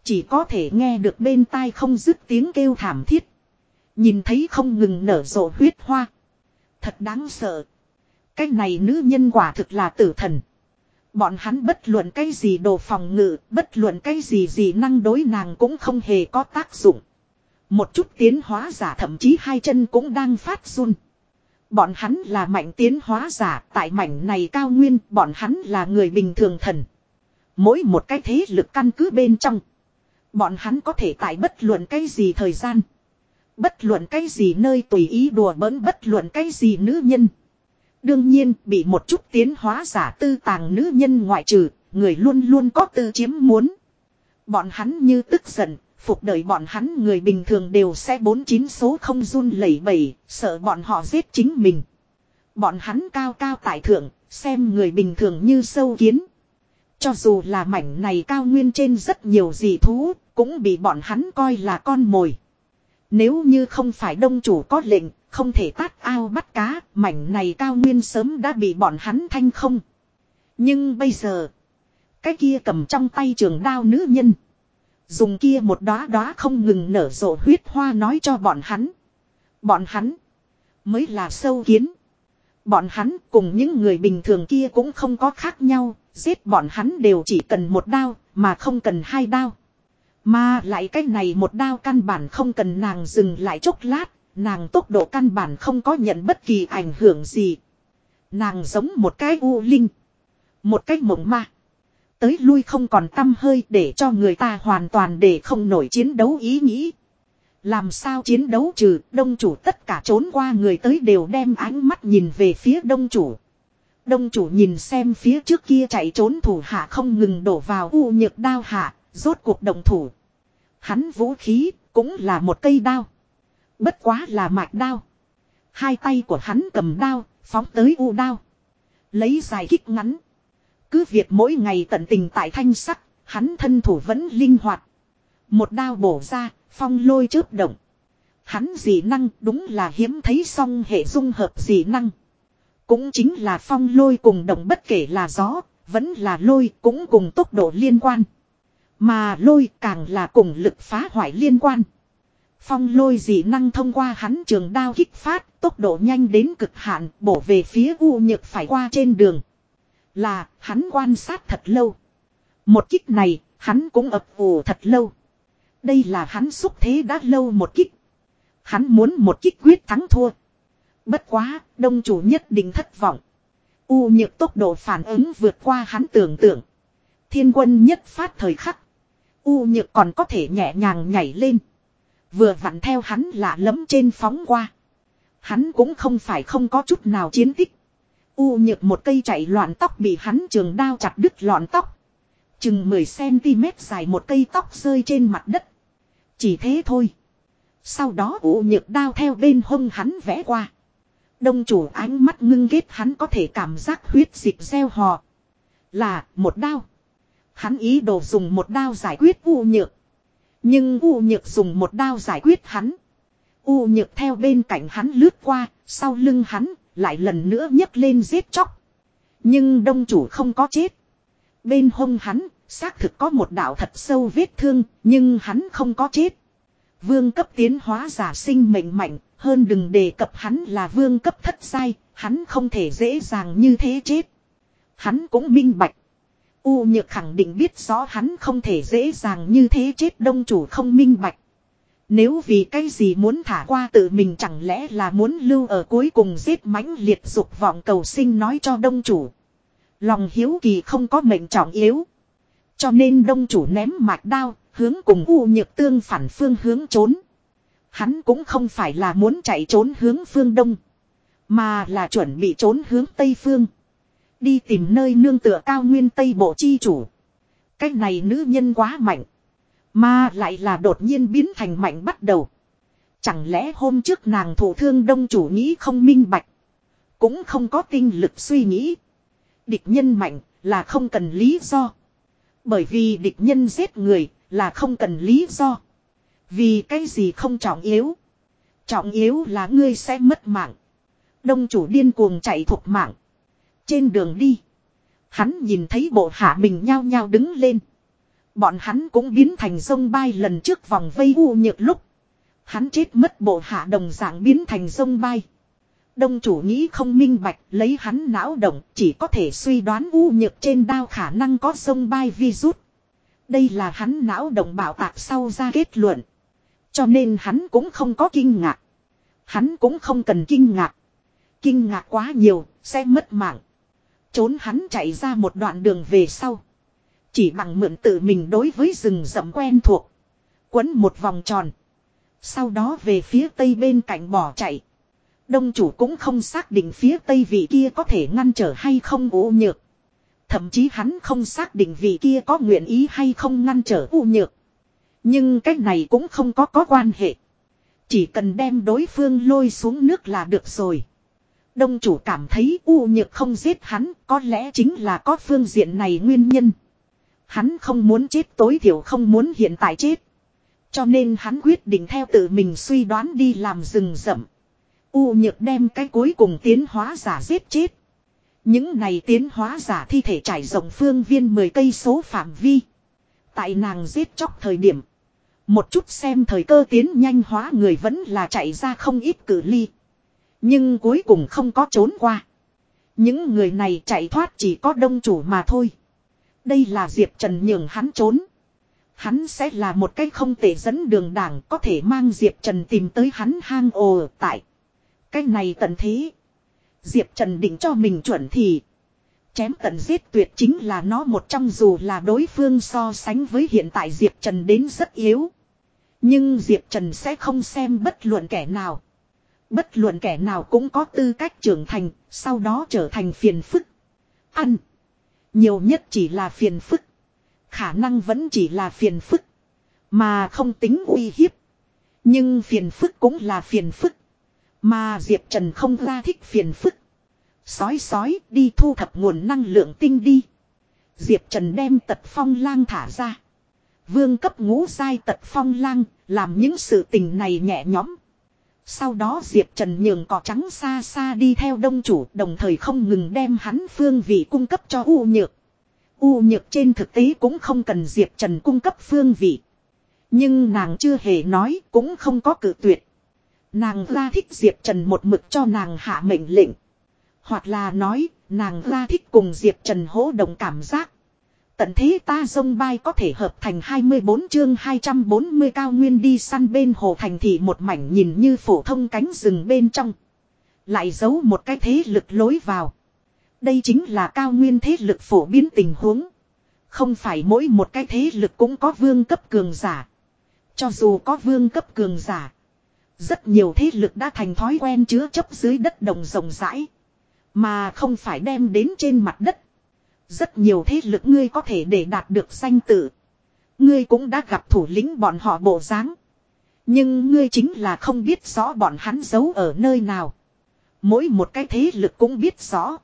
Chỉ có thể nghe được bên tai không dứt tiếng kêu thảm thiết. Nhìn thấy không ngừng nở rộ huyết hoa. Thật đáng sợ. Cái này nữ nhân quả thực là tử thần. Bọn hắn bất luận cái gì đồ phòng ngự, bất luận cái gì gì năng đối nàng cũng không hề có tác dụng. Một chút tiến hóa giả thậm chí hai chân cũng đang phát run. Bọn hắn là mạnh tiến hóa giả, tại mảnh này cao nguyên, bọn hắn là người bình thường thần. Mỗi một cái thế lực căn cứ bên trong. Bọn hắn có thể tại bất luận cái gì thời gian. Bất luận cái gì nơi tùy ý đùa bỡn bất luận cái gì nữ nhân. Đương nhiên bị một chút tiến hóa giả tư tàng nữ nhân ngoại trừ, người luôn luôn có tư chiếm muốn. Bọn hắn như tức giận, phục đợi bọn hắn người bình thường đều sẽ bốn chín số không run lẩy bẩy, sợ bọn họ giết chính mình. Bọn hắn cao cao tại thượng, xem người bình thường như sâu kiến. Cho dù là mảnh này cao nguyên trên rất nhiều dị thú, cũng bị bọn hắn coi là con mồi. Nếu như không phải đông chủ có lệnh, không thể tát ao bắt cá, mảnh này cao nguyên sớm đã bị bọn hắn thanh không. Nhưng bây giờ, cái kia cầm trong tay trường đao nữ nhân. Dùng kia một đóa đóa không ngừng nở rộ huyết hoa nói cho bọn hắn. Bọn hắn mới là sâu kiến. Bọn hắn cùng những người bình thường kia cũng không có khác nhau, giết bọn hắn đều chỉ cần một đao, mà không cần hai đao. Mà lại cái này một đao căn bản không cần nàng dừng lại chốc lát, nàng tốc độ căn bản không có nhận bất kỳ ảnh hưởng gì. Nàng giống một cái u linh, một cái mộng ma. Tới lui không còn tâm hơi để cho người ta hoàn toàn để không nổi chiến đấu ý nghĩ. Làm sao chiến đấu trừ đông chủ tất cả trốn qua người tới đều đem ánh mắt nhìn về phía đông chủ. Đông chủ nhìn xem phía trước kia chạy trốn thủ hạ không ngừng đổ vào u nhược đao hạ, rốt cuộc động thủ. Hắn vũ khí cũng là một cây đao. Bất quá là mạch đao. Hai tay của hắn cầm đao, phóng tới u đao. Lấy dài kích ngắn. Cứ việc mỗi ngày tận tình tại thanh sắc, hắn thân thủ vẫn linh hoạt. Một đao bổ ra, phong lôi chớp động. Hắn dị năng đúng là hiếm thấy song hệ dung hợp dị năng. Cũng chính là phong lôi cùng động bất kể là gió, vẫn là lôi cũng cùng tốc độ liên quan. Mà lôi càng là cùng lực phá hoại liên quan. Phong lôi dị năng thông qua hắn trường đao kích phát, tốc độ nhanh đến cực hạn, bổ về phía u nhược phải qua trên đường. Là, hắn quan sát thật lâu. Một kích này, hắn cũng ập ủ thật lâu. Đây là hắn xúc thế đã lâu một kích. Hắn muốn một kích quyết thắng thua. Bất quá, đông chủ nhất định thất vọng. U nhược tốc độ phản ứng vượt qua hắn tưởng tượng. Thiên quân nhất phát thời khắc. U nhược còn có thể nhẹ nhàng nhảy lên. Vừa vặn theo hắn lạ lẫm trên phóng qua. Hắn cũng không phải không có chút nào chiến tích. U nhược một cây chạy loạn tóc bị hắn trường đao chặt đứt loạn tóc. Chừng 10cm dài một cây tóc rơi trên mặt đất. Chỉ thế thôi. Sau đó u nhược đao theo bên hông hắn vẽ qua. Đông chủ ánh mắt ngưng ghét hắn có thể cảm giác huyết dịch gieo hò. Là một đao. Hắn ý đồ dùng một đao giải quyết u nhược. Nhưng u nhược dùng một đao giải quyết hắn. U nhược theo bên cạnh hắn lướt qua, sau lưng hắn, lại lần nữa nhấc lên giết chóc. Nhưng đông chủ không có chết. Bên hông hắn, xác thực có một đạo thật sâu vết thương, nhưng hắn không có chết. Vương cấp tiến hóa giả sinh mệnh mạnh, hơn đừng đề cập hắn là vương cấp thất sai, hắn không thể dễ dàng như thế chết. Hắn cũng minh bạch. U nhược khẳng định biết rõ hắn không thể dễ dàng như thế chết đông chủ không minh bạch. Nếu vì cái gì muốn thả qua tự mình chẳng lẽ là muốn lưu ở cuối cùng giết mãnh liệt dục vọng cầu sinh nói cho đông chủ. Lòng hiếu kỳ không có mệnh trọng yếu. Cho nên đông chủ ném mạch đao, hướng cùng u nhược tương phản phương hướng trốn. Hắn cũng không phải là muốn chạy trốn hướng phương đông. Mà là chuẩn bị trốn hướng tây phương. Đi tìm nơi nương tựa cao nguyên tây bộ chi chủ. Cách này nữ nhân quá mạnh. Mà lại là đột nhiên biến thành mạnh bắt đầu. Chẳng lẽ hôm trước nàng thủ thương đông chủ nghĩ không minh bạch. Cũng không có tinh lực suy nghĩ. Địch nhân mạnh là không cần lý do. Bởi vì địch nhân giết người là không cần lý do. Vì cái gì không trọng yếu. Trọng yếu là ngươi sẽ mất mạng. Đông chủ điên cuồng chạy thuộc mạng. Trên đường đi. Hắn nhìn thấy bộ hạ mình nhao nhao đứng lên. Bọn hắn cũng biến thành sông bay lần trước vòng vây u nhược lúc. Hắn chết mất bộ hạ đồng dạng biến thành sông bay. Đông chủ nghĩ không minh bạch lấy hắn não động chỉ có thể suy đoán u nhược trên đao khả năng có sông bay virus. Đây là hắn não động bảo tạc sau ra kết luận. Cho nên hắn cũng không có kinh ngạc. Hắn cũng không cần kinh ngạc. Kinh ngạc quá nhiều, sẽ mất mạng. Trốn hắn chạy ra một đoạn đường về sau. Chỉ bằng mượn tự mình đối với rừng rậm quen thuộc. Quấn một vòng tròn. Sau đó về phía tây bên cạnh bỏ chạy. Đông chủ cũng không xác định phía tây vị kia có thể ngăn trở hay không u nhược. Thậm chí hắn không xác định vị kia có nguyện ý hay không ngăn trở u nhược. Nhưng cái này cũng không có có quan hệ. Chỉ cần đem đối phương lôi xuống nước là được rồi. Đông chủ cảm thấy u nhược không giết hắn, có lẽ chính là có phương diện này nguyên nhân. Hắn không muốn chết, tối thiểu không muốn hiện tại chết. Cho nên hắn quyết định theo tự mình suy đoán đi làm rừng rậm. U nhược đem cái cuối cùng tiến hóa giả giết chết. Những này tiến hóa giả thi thể trải rộng phương viên 10 cây số phạm vi. Tại nàng giết chóc thời điểm. Một chút xem thời cơ tiến nhanh hóa người vẫn là chạy ra không ít cử ly. Nhưng cuối cùng không có trốn qua. Những người này chạy thoát chỉ có đông chủ mà thôi. Đây là Diệp Trần nhường hắn trốn. Hắn sẽ là một cái không thể dẫn đường đảng có thể mang Diệp Trần tìm tới hắn hang ồ tại. Cái này tận thế. Diệp Trần định cho mình chuẩn thì. Chém tận giết tuyệt chính là nó một trong dù là đối phương so sánh với hiện tại Diệp Trần đến rất yếu. Nhưng Diệp Trần sẽ không xem bất luận kẻ nào. Bất luận kẻ nào cũng có tư cách trưởng thành, sau đó trở thành phiền phức. Ăn. Nhiều nhất chỉ là phiền phức. Khả năng vẫn chỉ là phiền phức. Mà không tính uy hiếp. Nhưng phiền phức cũng là phiền phức. Mà Diệp Trần không ra thích phiền phức. Sói sói đi thu thập nguồn năng lượng tinh đi. Diệp Trần đem tật phong lang thả ra. Vương cấp ngũ sai tật phong lang, làm những sự tình này nhẹ nhõm. Sau đó Diệp Trần nhường cỏ trắng xa xa đi theo đông chủ đồng thời không ngừng đem hắn phương vị cung cấp cho U Nhược. U Nhược trên thực tế cũng không cần Diệp Trần cung cấp phương vị. Nhưng nàng chưa hề nói cũng không có cử tuyệt. Nàng ra thích Diệp Trần một mực cho nàng hạ mệnh lệnh. Hoặc là nói, nàng ra thích cùng Diệp Trần hỗ đồng cảm giác. Tận thế ta sông bay có thể hợp thành 24 chương 240 cao nguyên đi săn bên hồ thành thị một mảnh nhìn như phổ thông cánh rừng bên trong. Lại giấu một cái thế lực lối vào. Đây chính là cao nguyên thế lực phổ biến tình huống. Không phải mỗi một cái thế lực cũng có vương cấp cường giả. Cho dù có vương cấp cường giả. Rất nhiều thế lực đã thành thói quen chứa chấp dưới đất đồng rộng rãi. Mà không phải đem đến trên mặt đất. Rất nhiều thế lực ngươi có thể để đạt được danh tự. Ngươi cũng đã gặp thủ lĩnh bọn họ bộ dáng. Nhưng ngươi chính là không biết rõ bọn hắn giấu ở nơi nào. Mỗi một cái thế lực cũng biết rõ.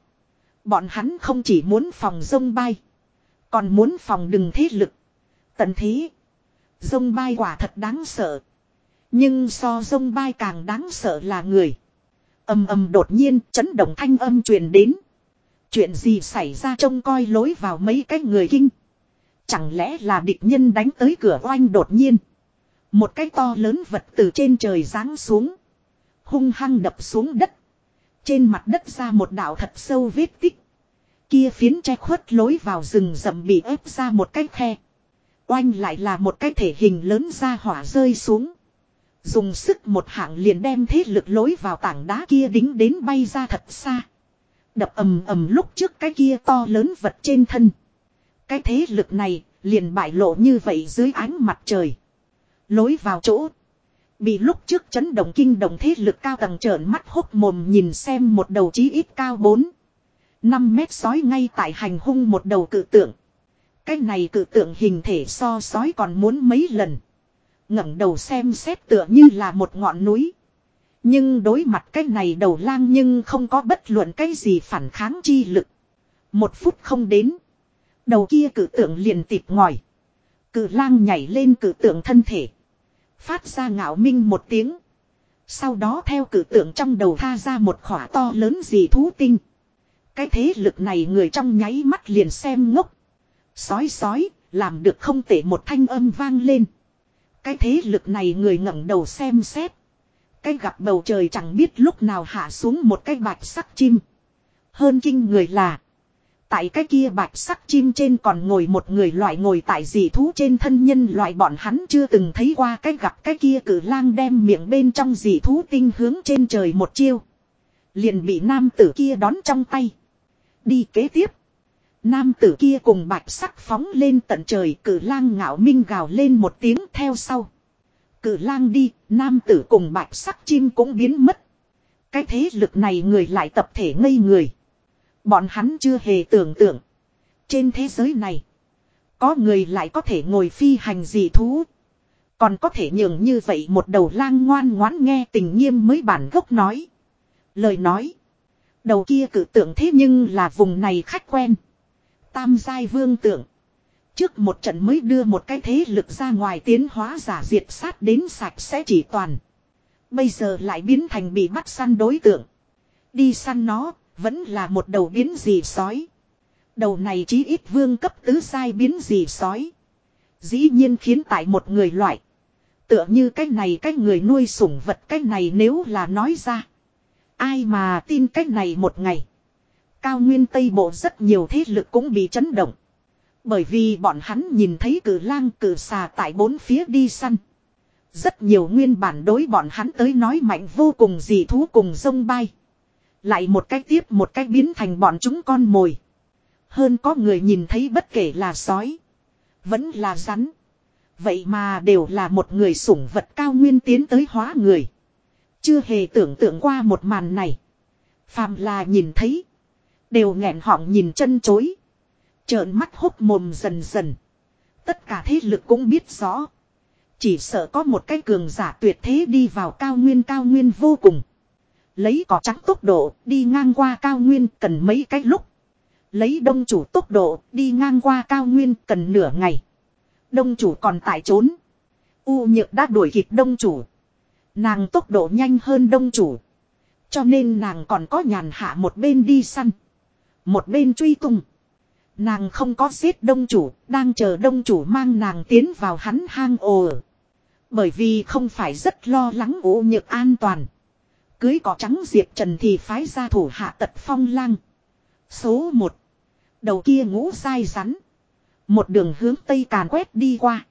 Bọn hắn không chỉ muốn phòng sông bay. Còn muốn phòng đừng thế lực. Tận thế. Dông bay quả thật đáng sợ. Nhưng so dông bay càng đáng sợ là người. ầm ầm đột nhiên chấn động thanh âm truyền đến. Chuyện gì xảy ra trông coi lối vào mấy cái người kinh. Chẳng lẽ là địch nhân đánh tới cửa oanh đột nhiên. Một cái to lớn vật từ trên trời giáng xuống. Hung hăng đập xuống đất. Trên mặt đất ra một đạo thật sâu vết tích. Kia phiến che khuất lối vào rừng rậm bị ép ra một cái khe. Oanh lại là một cái thể hình lớn ra hỏa rơi xuống. Dùng sức một hạng liền đem thế lực lối vào tảng đá kia đính đến bay ra thật xa. Đập ầm ầm lúc trước cái kia to lớn vật trên thân. Cái thế lực này liền bại lộ như vậy dưới ánh mặt trời. Lối vào chỗ. Bị lúc trước chấn động kinh động thế lực cao tầng trợn mắt hốc mồm nhìn xem một đầu chí ít cao 4. 5 mét sói ngay tại hành hung một đầu cự tượng. Cái này cự tượng hình thể so sói còn muốn mấy lần. ngẩng đầu xem xét tựa như là một ngọn núi. Nhưng đối mặt cái này đầu lang nhưng không có bất luận cái gì phản kháng chi lực. Một phút không đến. Đầu kia cử tượng liền tịp ngòi. Cử lang nhảy lên cử tượng thân thể. Phát ra ngạo minh một tiếng. Sau đó theo cử tượng trong đầu tha ra một khỏa to lớn gì thú tinh. Cái thế lực này người trong nháy mắt liền xem ngốc. Sói sói, làm được không tệ một thanh âm vang lên. Cái thế lực này người ngẩng đầu xem xét. Cái gặp bầu trời chẳng biết lúc nào hạ xuống một cái bạch sắc chim. Hơn kinh người là. Tại cái kia bạch sắc chim trên còn ngồi một người loại ngồi tại dị thú trên thân nhân loại bọn hắn chưa từng thấy qua cái gặp cái kia cử lang đem miệng bên trong dị thú tinh hướng trên trời một chiêu. Liền bị nam tử kia đón trong tay. Đi kế tiếp. Nam tử kia cùng bạch sắc phóng lên tận trời, cử lang ngạo minh gào lên một tiếng theo sau. Cử lang đi, nam tử cùng bạch sắc chim cũng biến mất. Cái thế lực này người lại tập thể ngây người. Bọn hắn chưa hề tưởng tượng. Trên thế giới này, có người lại có thể ngồi phi hành dị thú. Còn có thể nhường như vậy một đầu lang ngoan ngoãn nghe tình nghiêm mới bản gốc nói. Lời nói. Đầu kia cử tượng thế nhưng là vùng này khách quen. Tam giai vương tượng. Trước một trận mới đưa một cái thế lực ra ngoài tiến hóa giả diệt sát đến sạch sẽ chỉ toàn. Bây giờ lại biến thành bị bắt săn đối tượng. Đi săn nó, vẫn là một đầu biến gì sói. Đầu này chí ít vương cấp tứ sai biến gì sói. Dĩ nhiên khiến tại một người loại. Tựa như cái này cái người nuôi sủng vật cái này nếu là nói ra. Ai mà tin cái này một ngày. Cao nguyên Tây Bộ rất nhiều thế lực cũng bị chấn động. Bởi vì bọn hắn nhìn thấy cử lang cử xà tại bốn phía đi săn. Rất nhiều nguyên bản đối bọn hắn tới nói mạnh vô cùng dị thú cùng sông bay. Lại một cách tiếp một cách biến thành bọn chúng con mồi. Hơn có người nhìn thấy bất kể là sói. Vẫn là rắn. Vậy mà đều là một người sủng vật cao nguyên tiến tới hóa người. Chưa hề tưởng tượng qua một màn này. Phàm là nhìn thấy. Đều nghẹn họng nhìn chân chối. Trợn mắt hốc mồm dần dần. Tất cả thế lực cũng biết rõ. Chỉ sợ có một cái cường giả tuyệt thế đi vào cao nguyên cao nguyên vô cùng. Lấy cỏ trắng tốc độ đi ngang qua cao nguyên cần mấy cái lúc. Lấy đông chủ tốc độ đi ngang qua cao nguyên cần nửa ngày. Đông chủ còn tại trốn. U nhược đã đuổi kịp đông chủ. Nàng tốc độ nhanh hơn đông chủ. Cho nên nàng còn có nhàn hạ một bên đi săn. Một bên truy tung. Nàng không có giết đông chủ, đang chờ đông chủ mang nàng tiến vào hắn hang ồ. Bởi vì không phải rất lo lắng ủ nhược an toàn. Cưới cỏ trắng Diệp Trần thì phái ra thủ hạ tật phong lang. Số 1. Đầu kia ngũ sai rắn. Một đường hướng Tây Càn quét đi qua.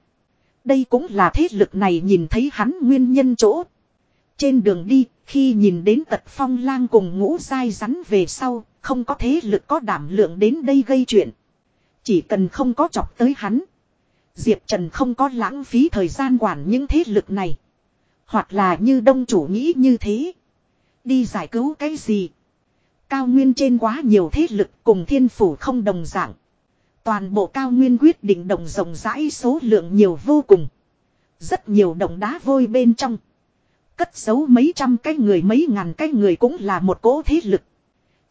Đây cũng là thế lực này nhìn thấy hắn nguyên nhân chỗ. Trên đường đi, khi nhìn đến tật phong lang cùng ngũ dai rắn về sau, không có thế lực có đảm lượng đến đây gây chuyện. Chỉ cần không có chọc tới hắn. Diệp Trần không có lãng phí thời gian quản những thế lực này. Hoặc là như đông chủ nghĩ như thế. Đi giải cứu cái gì? Cao nguyên trên quá nhiều thế lực cùng thiên phủ không đồng dạng. Toàn bộ cao nguyên quyết định đồng rộng rãi số lượng nhiều vô cùng. Rất nhiều đồng đá vôi bên trong. Cất giấu mấy trăm cái người mấy ngàn cái người cũng là một cỗ thế lực.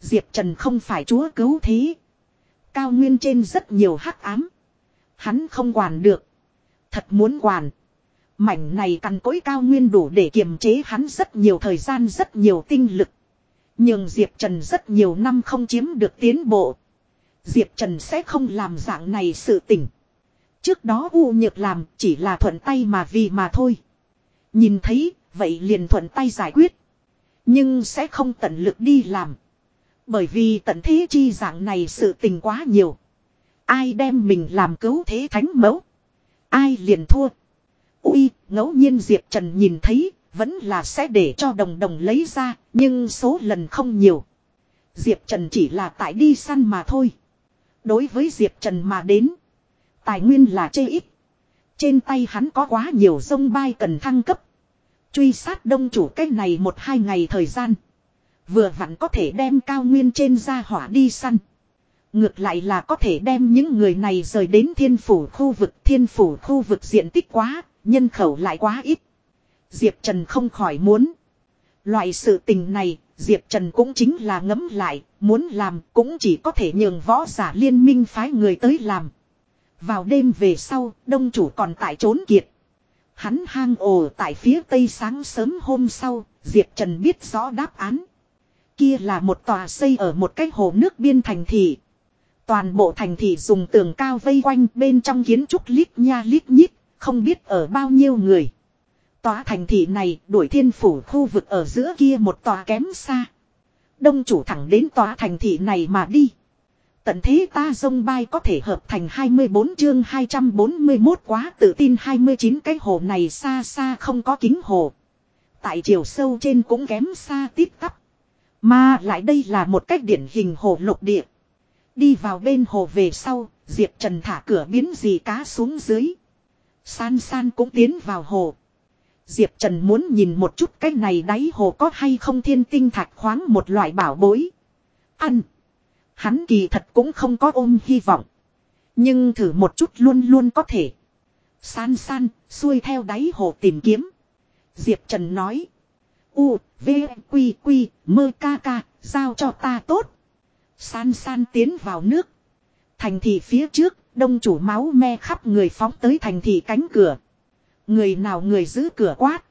Diệp Trần không phải chúa cứu thế. Cao nguyên trên rất nhiều hắc ám. Hắn không quản được. Thật muốn quản. Mảnh này cằn cối cao nguyên đủ để kiềm chế hắn rất nhiều thời gian rất nhiều tinh lực. Nhưng Diệp Trần rất nhiều năm không chiếm được tiến bộ. Diệp Trần sẽ không làm dạng này sự tình. Trước đó U Nhược làm chỉ là thuận tay mà vì mà thôi. Nhìn thấy, vậy liền thuận tay giải quyết. Nhưng sẽ không tận lực đi làm. Bởi vì tận thế chi dạng này sự tình quá nhiều. Ai đem mình làm cứu thế thánh mẫu. Ai liền thua. Ui, ngẫu nhiên Diệp Trần nhìn thấy, vẫn là sẽ để cho đồng đồng lấy ra, nhưng số lần không nhiều. Diệp Trần chỉ là tại đi săn mà thôi. Đối với Diệp Trần mà đến, tài nguyên là chê ít. Trên tay hắn có quá nhiều sông bay cần thăng cấp. Truy sát đông chủ cách này một hai ngày thời gian. Vừa vặn có thể đem cao nguyên trên ra hỏa đi săn. Ngược lại là có thể đem những người này rời đến thiên phủ khu vực. Thiên phủ khu vực diện tích quá, nhân khẩu lại quá ít. Diệp Trần không khỏi muốn. Loại sự tình này, Diệp Trần cũng chính là ngấm lại, muốn làm cũng chỉ có thể nhường võ giả liên minh phái người tới làm. Vào đêm về sau, đông chủ còn tại trốn kiệt. Hắn hang ồ tại phía tây sáng sớm hôm sau, Diệp Trần biết rõ đáp án. Kia là một tòa xây ở một cái hồ nước biên thành thị. Toàn bộ thành thị dùng tường cao vây quanh bên trong kiến trúc lít nha lít nhít, không biết ở bao nhiêu người. Tòa thành thị này đuổi thiên phủ khu vực ở giữa kia một tòa kém xa. Đông chủ thẳng đến tòa thành thị này mà đi. Tận thế ta dông bay có thể hợp thành 24 chương 241 quá tự tin 29 cái hồ này xa xa không có kính hồ. Tại chiều sâu trên cũng kém xa tít tắp. Mà lại đây là một cách điển hình hồ lục địa. Đi vào bên hồ về sau, Diệp Trần thả cửa biến gì cá xuống dưới. San san cũng tiến vào hồ. Diệp Trần muốn nhìn một chút cái này đáy hồ có hay không thiên tinh thạch khoáng một loại bảo bối. Ăn. Hắn kỳ thật cũng không có ôm hy vọng. Nhưng thử một chút luôn luôn có thể. San san, xuôi theo đáy hồ tìm kiếm. Diệp Trần nói. U, V, Quy, Quy, mơ ca ca, giao cho ta tốt. San san tiến vào nước. Thành thị phía trước, đông chủ máu me khắp người phóng tới thành thị cánh cửa. Người nào người giữ cửa quát.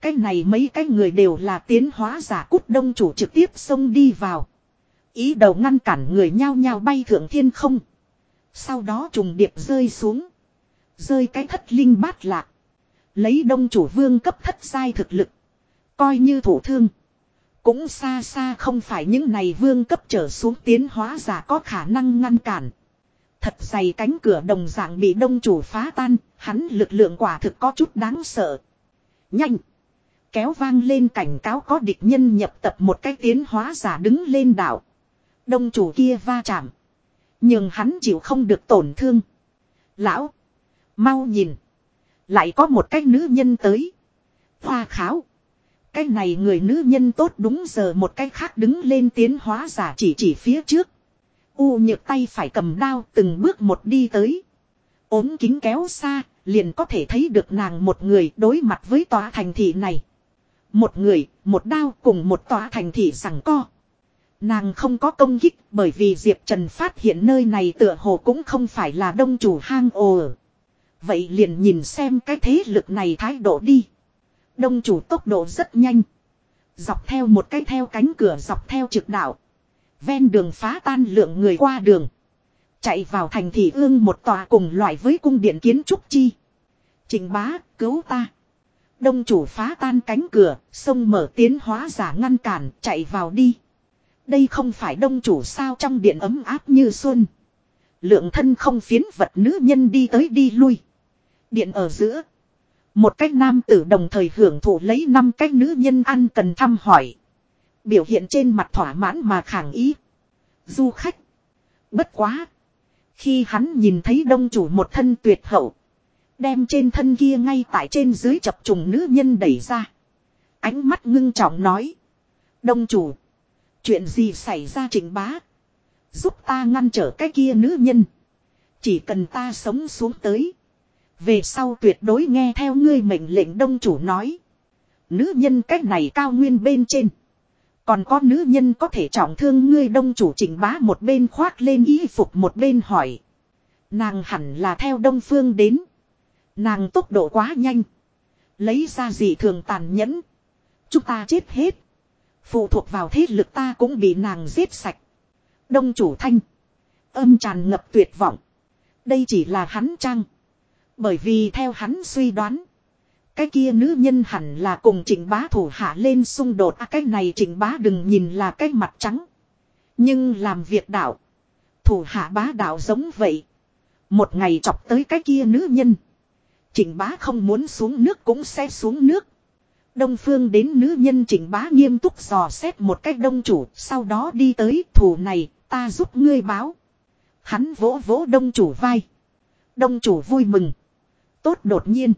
Cái này mấy cái người đều là tiến hóa giả cút đông chủ trực tiếp xông đi vào. Ý đầu ngăn cản người nhao nhao bay thượng thiên không. Sau đó trùng điệp rơi xuống. Rơi cái thất linh bát lạc. Lấy đông chủ vương cấp thất sai thực lực. Coi như thủ thương. Cũng xa xa không phải những này vương cấp trở xuống tiến hóa giả có khả năng ngăn cản. Thật dày cánh cửa đồng dạng bị đông chủ phá tan, hắn lực lượng quả thực có chút đáng sợ. Nhanh! Kéo vang lên cảnh cáo có địch nhân nhập tập một cái tiến hóa giả đứng lên đảo. Đông chủ kia va chạm. Nhưng hắn chịu không được tổn thương. Lão! Mau nhìn! Lại có một cái nữ nhân tới. Hoa kháo! Cái này người nữ nhân tốt đúng giờ một cái khác đứng lên tiến hóa giả chỉ chỉ phía trước. U nhược tay phải cầm đao từng bước một đi tới. ốm kính kéo xa, liền có thể thấy được nàng một người đối mặt với tòa thành thị này. Một người, một đao cùng một tòa thành thị rằng co. Nàng không có công kích bởi vì Diệp Trần phát hiện nơi này tựa hồ cũng không phải là đông chủ hang ồ. Vậy liền nhìn xem cái thế lực này thái độ đi. Đông chủ tốc độ rất nhanh. Dọc theo một cái theo cánh cửa dọc theo trực đạo. Ven đường phá tan lượng người qua đường. Chạy vào thành thị ương một tòa cùng loại với cung điện kiến trúc chi. Trình bá, cứu ta. Đông chủ phá tan cánh cửa, sông mở tiến hóa giả ngăn cản, chạy vào đi. Đây không phải đông chủ sao trong điện ấm áp như xuân. Lượng thân không phiến vật nữ nhân đi tới đi lui. Điện ở giữa. Một cách nam tử đồng thời hưởng thụ lấy năm cách nữ nhân ăn cần thăm hỏi. Biểu hiện trên mặt thỏa mãn mà khẳng ý. Du khách. Bất quá. Khi hắn nhìn thấy đông chủ một thân tuyệt hậu. Đem trên thân kia ngay tại trên dưới chập trùng nữ nhân đẩy ra. Ánh mắt ngưng trọng nói. Đông chủ. Chuyện gì xảy ra trình bá. Giúp ta ngăn trở cái kia nữ nhân. Chỉ cần ta sống xuống tới. Về sau tuyệt đối nghe theo ngươi mệnh lệnh đông chủ nói. Nữ nhân cách này cao nguyên bên trên. Còn có nữ nhân có thể trọng thương ngươi đông chủ trình bá một bên khoác lên y phục một bên hỏi. Nàng hẳn là theo đông phương đến. Nàng tốc độ quá nhanh. Lấy ra gì thường tàn nhẫn. Chúng ta chết hết. Phụ thuộc vào thế lực ta cũng bị nàng giết sạch. Đông chủ thanh. Âm tràn ngập tuyệt vọng. Đây chỉ là hắn chăng? Bởi vì theo hắn suy đoán. Cái kia nữ nhân hẳn là cùng trịnh bá thủ hạ lên xung đột. À cái này trịnh bá đừng nhìn là cái mặt trắng. Nhưng làm việc đạo. Thủ hạ bá đạo giống vậy. Một ngày chọc tới cái kia nữ nhân. Trịnh bá không muốn xuống nước cũng sẽ xuống nước. Đông phương đến nữ nhân chỉnh bá nghiêm túc dò xét một cách đông chủ. Sau đó đi tới thủ này ta giúp ngươi báo. Hắn vỗ vỗ đông chủ vai. Đông chủ vui mừng. Tốt đột nhiên.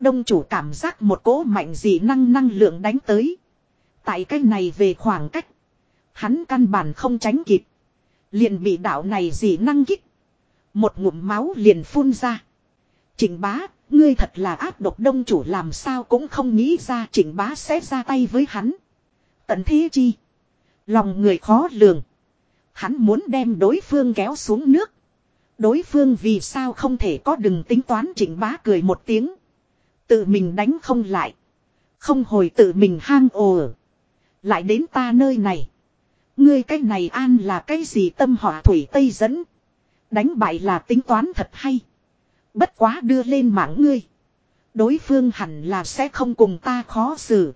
Đông chủ cảm giác một cỗ mạnh dị năng năng lượng đánh tới. Tại cái này về khoảng cách. Hắn căn bản không tránh kịp. Liền bị đạo này dị năng kích. Một ngụm máu liền phun ra. Trình bá, ngươi thật là áp độc đông chủ làm sao cũng không nghĩ ra chỉnh bá sẽ ra tay với hắn. Tận thế chi. Lòng người khó lường. Hắn muốn đem đối phương kéo xuống nước. Đối phương vì sao không thể có đừng tính toán chỉnh bá cười một tiếng. Tự mình đánh không lại. Không hồi tự mình hang ồ. Lại đến ta nơi này. Ngươi cái này an là cái gì tâm họa thủy tây dẫn. Đánh bại là tính toán thật hay. Bất quá đưa lên mạng ngươi. Đối phương hẳn là sẽ không cùng ta khó xử.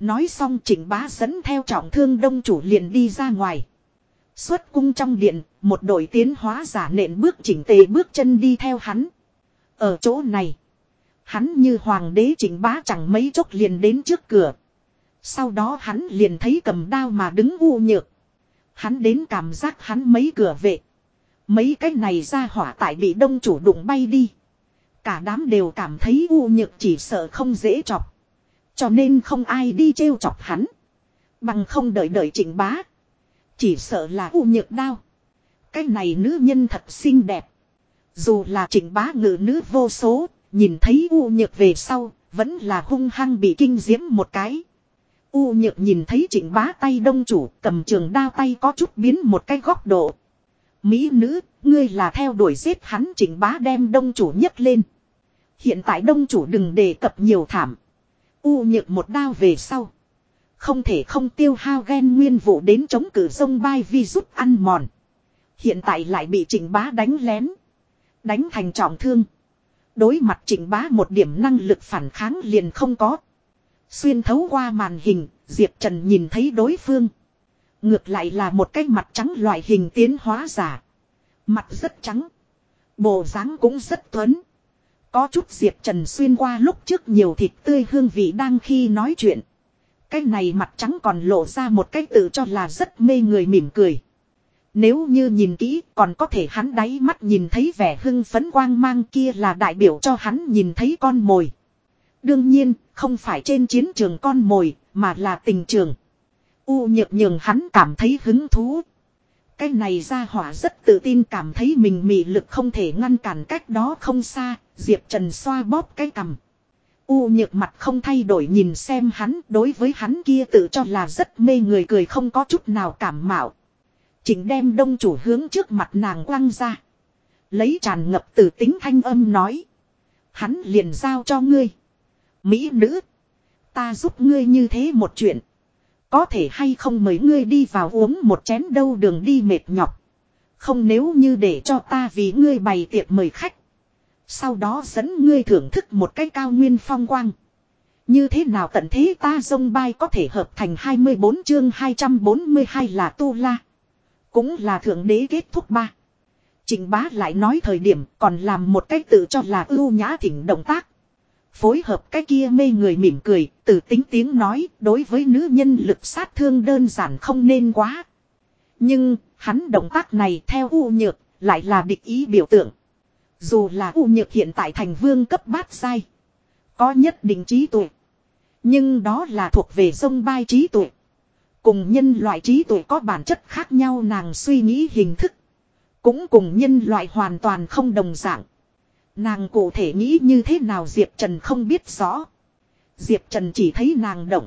Nói xong trịnh bá dẫn theo trọng thương đông chủ liền đi ra ngoài. Xuất cung trong điện, một đội tiến hóa giả nện bước chỉnh tề bước chân đi theo hắn. Ở chỗ này, hắn như hoàng đế chỉnh bá chẳng mấy chốc liền đến trước cửa. Sau đó hắn liền thấy cầm đao mà đứng u nhược. Hắn đến cảm giác hắn mấy cửa vệ. Mấy cái này ra hỏa tại bị đông chủ đụng bay đi. Cả đám đều cảm thấy u nhược chỉ sợ không dễ chọc. Cho nên không ai đi trêu chọc hắn. Bằng không đợi đợi chỉnh bá. Chỉ sợ là u nhược đau. Cái này nữ nhân thật xinh đẹp. Dù là trịnh bá ngự nữ vô số, nhìn thấy u nhược về sau, vẫn là hung hăng bị kinh diễm một cái. U nhược nhìn thấy trịnh bá tay đông chủ cầm trường đao tay có chút biến một cái góc độ. Mỹ nữ, ngươi là theo đuổi giết hắn chỉnh bá đem đông chủ nhấc lên. Hiện tại đông chủ đừng đề cập nhiều thảm. U nhược một đao về sau. Không thể không tiêu hao ghen nguyên vụ đến chống cử sông bay vi rút ăn mòn. Hiện tại lại bị trình bá đánh lén. Đánh thành trọng thương. Đối mặt trình bá một điểm năng lực phản kháng liền không có. Xuyên thấu qua màn hình, Diệp Trần nhìn thấy đối phương. Ngược lại là một cái mặt trắng loại hình tiến hóa giả. Mặt rất trắng. Bộ dáng cũng rất tuấn. Có chút Diệp Trần xuyên qua lúc trước nhiều thịt tươi hương vị đang khi nói chuyện. Cái này mặt trắng còn lộ ra một cái tự cho là rất mê người mỉm cười. Nếu như nhìn kỹ còn có thể hắn đáy mắt nhìn thấy vẻ hưng phấn quang mang kia là đại biểu cho hắn nhìn thấy con mồi. Đương nhiên, không phải trên chiến trường con mồi, mà là tình trường. U nhược nhường hắn cảm thấy hứng thú. Cái này ra hỏa rất tự tin cảm thấy mình mị lực không thể ngăn cản cách đó không xa, Diệp Trần xoa bóp cái cằm. U nhược mặt không thay đổi nhìn xem hắn đối với hắn kia tự cho là rất mê người cười không có chút nào cảm mạo. Chỉnh đem đông chủ hướng trước mặt nàng quăng ra. Lấy tràn ngập từ tính thanh âm nói. Hắn liền giao cho ngươi. Mỹ nữ. Ta giúp ngươi như thế một chuyện. Có thể hay không mời ngươi đi vào uống một chén đâu đường đi mệt nhọc. Không nếu như để cho ta vì ngươi bày tiệc mời khách. Sau đó dẫn ngươi thưởng thức một cái cao nguyên phong quang. Như thế nào tận thế ta dông bay có thể hợp thành 24 chương 242 là tu la. Cũng là thượng đế kết thúc ba. Trình bá lại nói thời điểm còn làm một cách tự cho là ưu nhã thỉnh động tác. Phối hợp cái kia mê người mỉm cười, từ tính tiếng nói, đối với nữ nhân lực sát thương đơn giản không nên quá. Nhưng, hắn động tác này theo u nhược, lại là địch ý biểu tượng. Dù là U Nhược hiện tại thành vương cấp bát sai. Có nhất định trí tuệ. Nhưng đó là thuộc về sông bay trí tuệ. Cùng nhân loại trí tuệ có bản chất khác nhau nàng suy nghĩ hình thức. Cũng cùng nhân loại hoàn toàn không đồng dạng. Nàng cụ thể nghĩ như thế nào Diệp Trần không biết rõ. Diệp Trần chỉ thấy nàng động.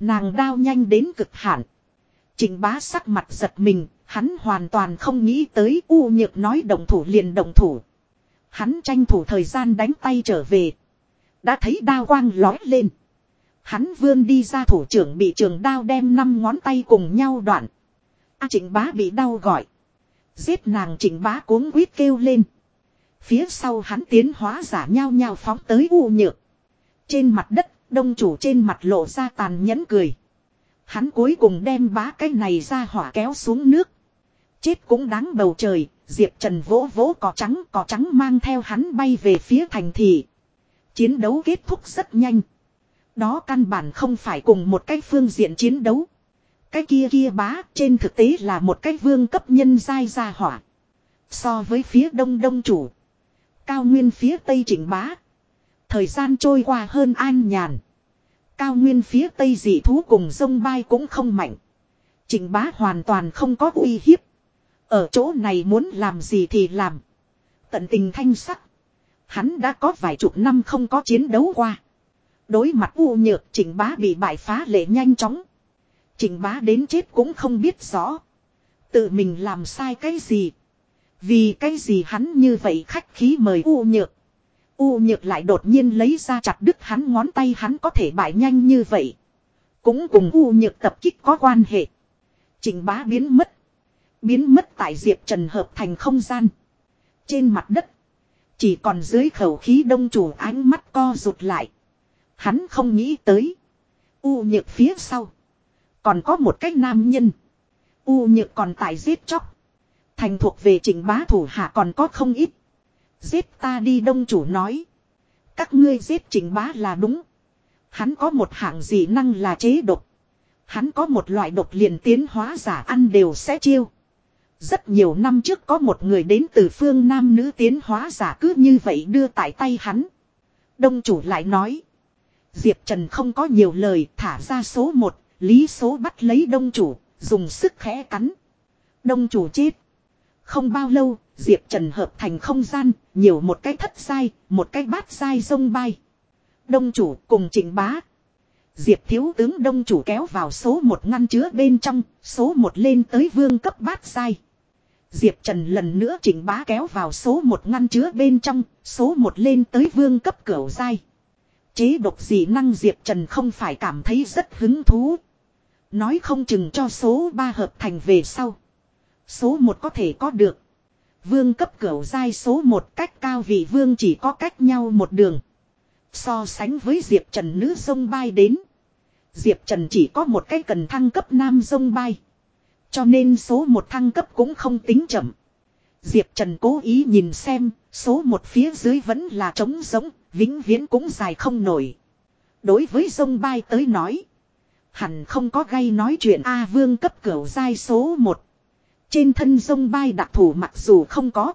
Nàng đao nhanh đến cực hạn. Trình bá sắc mặt giật mình, hắn hoàn toàn không nghĩ tới U Nhược nói đồng thủ liền đồng thủ. Hắn tranh thủ thời gian đánh tay trở về. Đã thấy đao quang lói lên. Hắn vươn đi ra thủ trưởng bị trường đao đem năm ngón tay cùng nhau đoạn. A trịnh bá bị đau gọi. Giết nàng trịnh bá cuống quýt kêu lên. Phía sau hắn tiến hóa giả nhau nhau phóng tới u nhược. Trên mặt đất, đông chủ trên mặt lộ ra tàn nhẫn cười. Hắn cuối cùng đem bá cái này ra hỏa kéo xuống nước. Chết cũng đáng bầu trời, Diệp Trần vỗ vỗ cỏ trắng, cỏ trắng mang theo hắn bay về phía thành thị. Chiến đấu kết thúc rất nhanh. Đó căn bản không phải cùng một cái phương diện chiến đấu. Cái kia kia bá trên thực tế là một cái vương cấp nhân giai ra hỏa. So với phía đông đông chủ. Cao nguyên phía tây chỉnh bá. Thời gian trôi qua hơn an nhàn. Cao nguyên phía tây dị thú cùng sông bay cũng không mạnh. Trịnh bá hoàn toàn không có uy hiếp. Ở chỗ này muốn làm gì thì làm. Tận tình thanh sắc. Hắn đã có vài chục năm không có chiến đấu qua. Đối mặt u nhược trịnh bá bị bại phá lệ nhanh chóng. Trịnh bá đến chết cũng không biết rõ. Tự mình làm sai cái gì. Vì cái gì hắn như vậy khách khí mời u nhược. U nhược lại đột nhiên lấy ra chặt đứt hắn ngón tay hắn có thể bại nhanh như vậy. Cũng cùng u nhược tập kích có quan hệ. trình bá biến mất. Biến mất tại Diệp Trần hợp thành không gian. Trên mặt đất. Chỉ còn dưới khẩu khí đông chủ ánh mắt co rụt lại. Hắn không nghĩ tới. U nhược phía sau. Còn có một cách nam nhân. U nhược còn tại giết chóc. Thành thuộc về trình bá thủ hạ còn có không ít. Giết ta đi đông chủ nói. Các ngươi giết trình bá là đúng. Hắn có một hạng dị năng là chế độc. Hắn có một loại độc liền tiến hóa giả ăn đều sẽ chiêu. Rất nhiều năm trước có một người đến từ phương nam nữ tiến hóa giả cứ như vậy đưa tại tay hắn. Đông chủ lại nói. Diệp Trần không có nhiều lời thả ra số một lý số bắt lấy đông chủ, dùng sức khẽ cắn. Đông chủ chết. Không bao lâu, Diệp Trần hợp thành không gian, nhiều một cái thất sai, một cái bát sai sông bay. Đông chủ cùng trình bá. Diệp thiếu tướng đông chủ kéo vào số một ngăn chứa bên trong, số một lên tới vương cấp bát sai. Diệp Trần lần nữa chỉnh bá kéo vào số một ngăn chứa bên trong, số một lên tới vương cấp cửu dai. Chế độc gì năng Diệp Trần không phải cảm thấy rất hứng thú. Nói không chừng cho số 3 hợp thành về sau. Số 1 có thể có được. Vương cấp cửu giai số 1 cách cao vị vương chỉ có cách nhau một đường. So sánh với Diệp Trần nữ sông bay đến. Diệp Trần chỉ có một cái cần thăng cấp nam sông bay. Cho nên số một thăng cấp cũng không tính chậm. Diệp Trần cố ý nhìn xem, số một phía dưới vẫn là trống giống, vĩnh viễn cũng dài không nổi. Đối với sông bay tới nói. Hẳn không có gây nói chuyện A vương cấp cửu giai số 1. Trên thân sông bay đặc thủ mặc dù không có.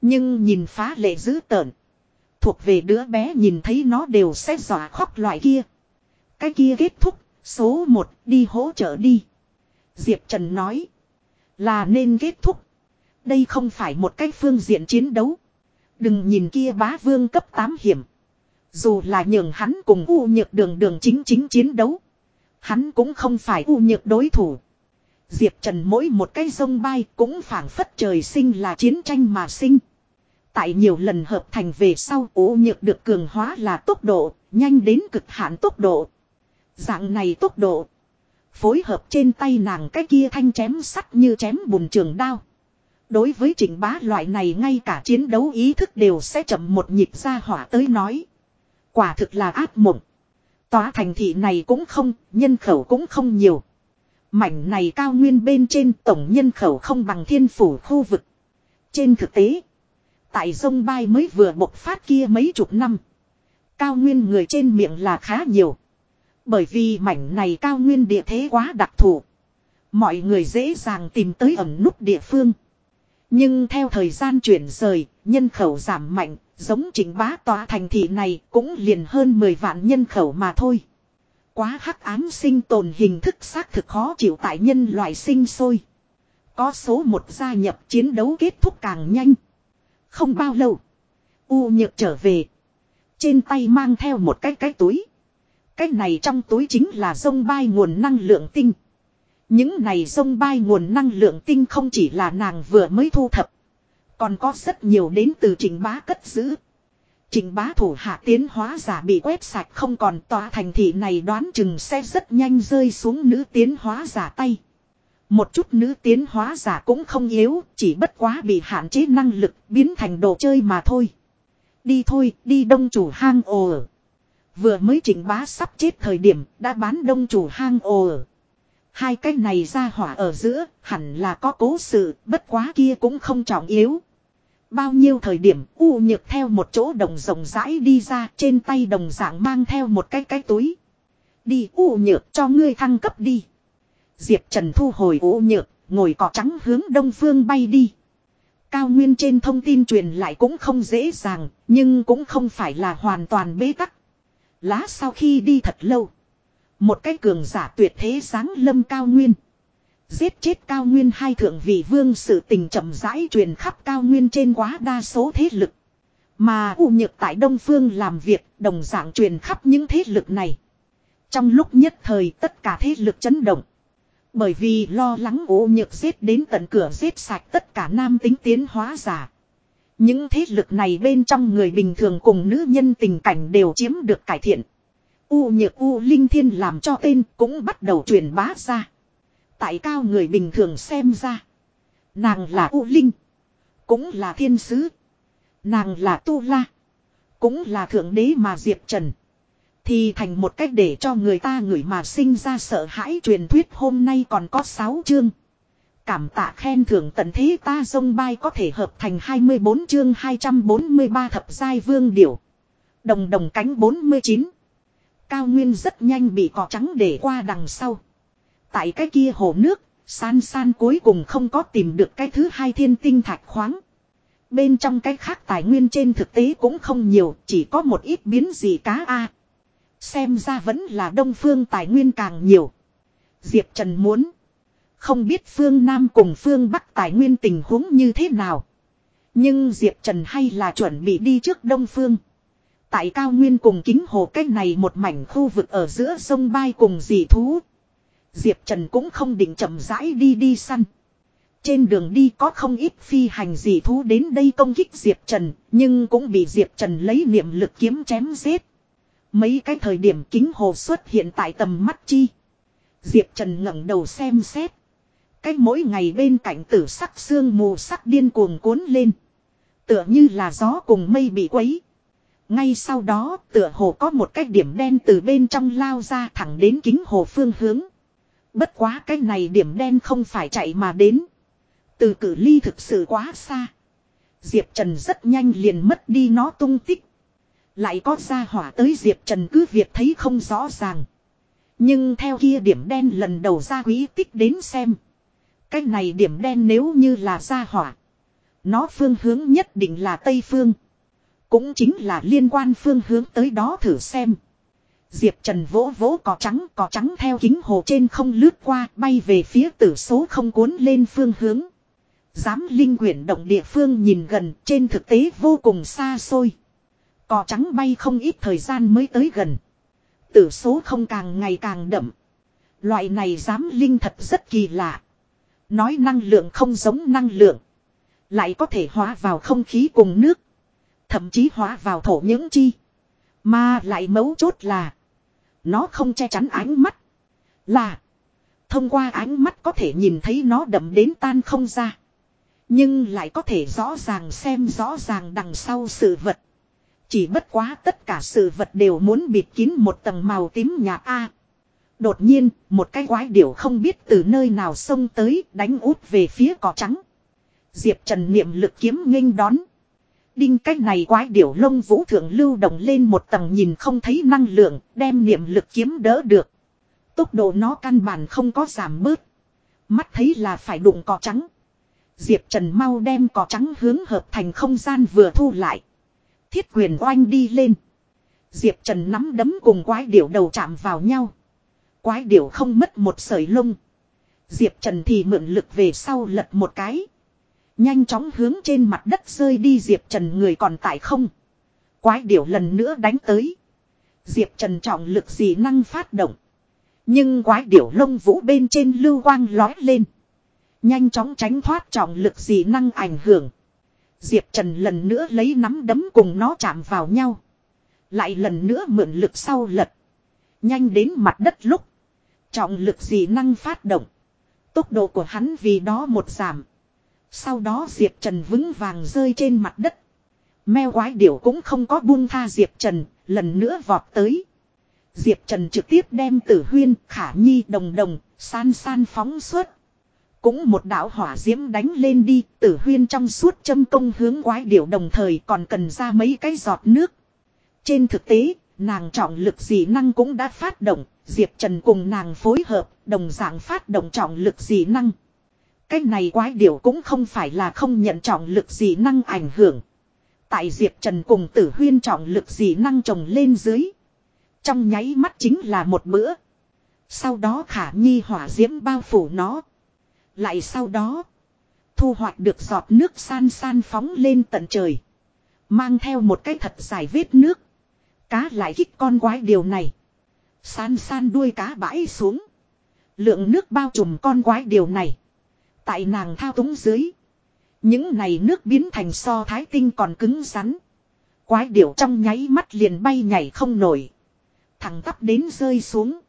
Nhưng nhìn phá lệ dữ tợn. Thuộc về đứa bé nhìn thấy nó đều sẽ dọa khóc loại kia. Cái kia kết thúc, số 1 đi hỗ trợ đi. Diệp Trần nói. Là nên kết thúc. Đây không phải một cái phương diện chiến đấu. Đừng nhìn kia bá vương cấp 8 hiểm. Dù là nhường hắn cùng u nhược đường đường chính chính chiến đấu. Hắn cũng không phải u nhược đối thủ. Diệp Trần mỗi một cái sông bay cũng phảng phất trời sinh là chiến tranh mà sinh. Tại nhiều lần hợp thành về sau ố nhược được cường hóa là tốc độ, nhanh đến cực hạn tốc độ. Dạng này tốc độ. Phối hợp trên tay nàng cái kia thanh chém sắt như chém bùn trường đao. Đối với Trình bá loại này ngay cả chiến đấu ý thức đều sẽ chậm một nhịp ra hỏa tới nói. Quả thực là ác mộng. Tòa thành thị này cũng không, nhân khẩu cũng không nhiều. Mảnh này cao nguyên bên trên tổng nhân khẩu không bằng thiên phủ khu vực. Trên thực tế, tại sông Bai mới vừa bộc phát kia mấy chục năm. Cao nguyên người trên miệng là khá nhiều. Bởi vì mảnh này cao nguyên địa thế quá đặc thù. Mọi người dễ dàng tìm tới ẩm nút địa phương. Nhưng theo thời gian chuyển rời, nhân khẩu giảm mạnh, giống chính bá tòa thành thị này cũng liền hơn 10 vạn nhân khẩu mà thôi. Quá hắc ám sinh tồn hình thức xác thực khó chịu tại nhân loại sinh sôi. Có số một gia nhập chiến đấu kết thúc càng nhanh. Không bao lâu. U nhược trở về. Trên tay mang theo một cái cái túi. Cái này trong túi chính là sông bay nguồn năng lượng tinh. Những này sông bay nguồn năng lượng tinh không chỉ là nàng vừa mới thu thập. Còn có rất nhiều đến từ trình bá cất giữ. Trình bá thủ hạ tiến hóa giả bị quét sạch không còn tòa thành thị này đoán chừng sẽ rất nhanh rơi xuống nữ tiến hóa giả tay. Một chút nữ tiến hóa giả cũng không yếu, chỉ bất quá bị hạn chế năng lực biến thành đồ chơi mà thôi. Đi thôi, đi đông chủ hang ồ ở. Vừa mới chỉnh bá sắp chết thời điểm, đã bán đông chủ hang ồ ở. Hai cái này ra hỏa ở giữa, hẳn là có cố sự, bất quá kia cũng không trọng yếu. Bao nhiêu thời điểm U nhược theo một chỗ đồng rồng rãi đi ra trên tay đồng dạng mang theo một cái cái túi. Đi U nhược cho ngươi thăng cấp đi. Diệp Trần thu hồi U nhược, ngồi cỏ trắng hướng đông phương bay đi. Cao nguyên trên thông tin truyền lại cũng không dễ dàng, nhưng cũng không phải là hoàn toàn bế tắc. Lá sau khi đi thật lâu. Một cái cường giả tuyệt thế sáng lâm cao nguyên. Giết chết cao nguyên hai thượng vị vương sự tình chậm rãi truyền khắp cao nguyên trên quá đa số thế lực. Mà U nhược tại Đông Phương làm việc, đồng dạng truyền khắp những thế lực này. Trong lúc nhất thời, tất cả thế lực chấn động. Bởi vì lo lắng U nhược giết đến tận cửa giết sạch tất cả nam tính tiến hóa giả. Những thế lực này bên trong người bình thường cùng nữ nhân tình cảnh đều chiếm được cải thiện. U nhược U Linh Thiên làm cho tên cũng bắt đầu truyền bá ra. Tại cao người bình thường xem ra. Nàng là U Linh. Cũng là thiên sứ. Nàng là Tu La. Cũng là thượng đế mà Diệp Trần. Thì thành một cách để cho người ta ngửi mà sinh ra sợ hãi truyền thuyết hôm nay còn có 6 chương. Cảm tạ khen thưởng tận thế ta sông bay có thể hợp thành 24 chương 243 thập giai vương điểu. Đồng đồng cánh 49. Cao Nguyên rất nhanh bị cỏ trắng để qua đằng sau. Tại cái kia hồ nước, san san cuối cùng không có tìm được cái thứ hai thiên tinh thạch khoáng. Bên trong cái khác tài nguyên trên thực tế cũng không nhiều, chỉ có một ít biến gì cá A. Xem ra vẫn là đông phương tài nguyên càng nhiều. Diệp Trần muốn. Không biết phương Nam cùng phương Bắc tài nguyên tình huống như thế nào. Nhưng Diệp Trần hay là chuẩn bị đi trước đông phương. Tại cao nguyên cùng kính hồ cách này một mảnh khu vực ở giữa sông bay cùng dị thú. Diệp Trần cũng không định chậm rãi đi đi săn. Trên đường đi có không ít phi hành dị thú đến đây công kích Diệp Trần, nhưng cũng bị Diệp Trần lấy niệm lực kiếm chém giết. Mấy cái thời điểm kính hồ xuất hiện tại tầm mắt chi. Diệp Trần ngẩng đầu xem xét. Cách mỗi ngày bên cạnh tử sắc xương mù sắc điên cuồng cuốn lên. Tựa như là gió cùng mây bị quấy. Ngay sau đó tựa hồ có một cái điểm đen từ bên trong lao ra thẳng đến kính hồ phương hướng. Bất quá cái này điểm đen không phải chạy mà đến. Từ cử ly thực sự quá xa. Diệp Trần rất nhanh liền mất đi nó tung tích. Lại có ra hỏa tới Diệp Trần cứ việc thấy không rõ ràng. Nhưng theo kia điểm đen lần đầu ra quý tích đến xem. Cái này điểm đen nếu như là ra hỏa. Nó phương hướng nhất định là Tây Phương. Cũng chính là liên quan phương hướng tới đó thử xem. Diệp Trần vỗ vỗ cỏ trắng, cỏ trắng theo kính hồ trên không lướt qua, bay về phía tử số không cuốn lên phương hướng. Giám linh quyển động địa phương nhìn gần, trên thực tế vô cùng xa xôi. Cỏ trắng bay không ít thời gian mới tới gần. Tử số không càng ngày càng đậm. Loại này giám linh thật rất kỳ lạ. Nói năng lượng không giống năng lượng. Lại có thể hóa vào không khí cùng nước. Thậm chí hóa vào thổ những chi. Mà lại mấu chốt là. Nó không che chắn ánh mắt. Là. Thông qua ánh mắt có thể nhìn thấy nó đậm đến tan không ra. Nhưng lại có thể rõ ràng xem rõ ràng đằng sau sự vật. Chỉ bất quá tất cả sự vật đều muốn bịt kín một tầng màu tím nhạt A. Đột nhiên, một cái quái điểu không biết từ nơi nào xông tới đánh út về phía cỏ trắng. Diệp Trần niệm lực kiếm nghênh đón. Đinh cái này quái điểu lông vũ thượng lưu động lên một tầng nhìn không thấy năng lượng, đem niệm lực kiếm đỡ được. Tốc độ nó căn bản không có giảm bớt. Mắt thấy là phải đụng cỏ trắng. Diệp Trần mau đem cỏ trắng hướng hợp thành không gian vừa thu lại. Thiết quyền oanh đi lên. Diệp Trần nắm đấm cùng quái điểu đầu chạm vào nhau. Quái điểu không mất một sợi lông. Diệp Trần thì mượn lực về sau lật một cái. Nhanh chóng hướng trên mặt đất rơi đi Diệp Trần người còn tại không. Quái điểu lần nữa đánh tới. Diệp Trần trọng lực gì năng phát động. Nhưng quái điểu lông vũ bên trên lưu quang lói lên. Nhanh chóng tránh thoát trọng lực gì năng ảnh hưởng. Diệp Trần lần nữa lấy nắm đấm cùng nó chạm vào nhau. Lại lần nữa mượn lực sau lật. Nhanh đến mặt đất lúc. Trọng lực gì năng phát động. Tốc độ của hắn vì đó một giảm. Sau đó Diệp Trần vững vàng rơi trên mặt đất. Mèo quái điểu cũng không có buông tha Diệp Trần, lần nữa vọt tới. Diệp Trần trực tiếp đem tử huyên, khả nhi đồng đồng, san san phóng suốt. Cũng một đạo hỏa diễm đánh lên đi, tử huyên trong suốt châm công hướng quái điểu đồng thời còn cần ra mấy cái giọt nước. Trên thực tế, nàng trọng lực dị năng cũng đã phát động, Diệp Trần cùng nàng phối hợp, đồng dạng phát động trọng lực dị năng. Cái này quái điểu cũng không phải là không nhận trọng lực gì năng ảnh hưởng. Tại Diệp Trần cùng tử huyên trọng lực gì năng trồng lên dưới. Trong nháy mắt chính là một bữa. Sau đó khả nhi hỏa diễm bao phủ nó. Lại sau đó. Thu hoạch được giọt nước san san phóng lên tận trời. Mang theo một cái thật dài vết nước. Cá lại kích con quái điều này. San san đuôi cá bãi xuống. Lượng nước bao trùm con quái điều này. Tại nàng thao túng dưới. Những này nước biến thành so thái tinh còn cứng rắn. Quái điểu trong nháy mắt liền bay nhảy không nổi. Thẳng tắp đến rơi xuống.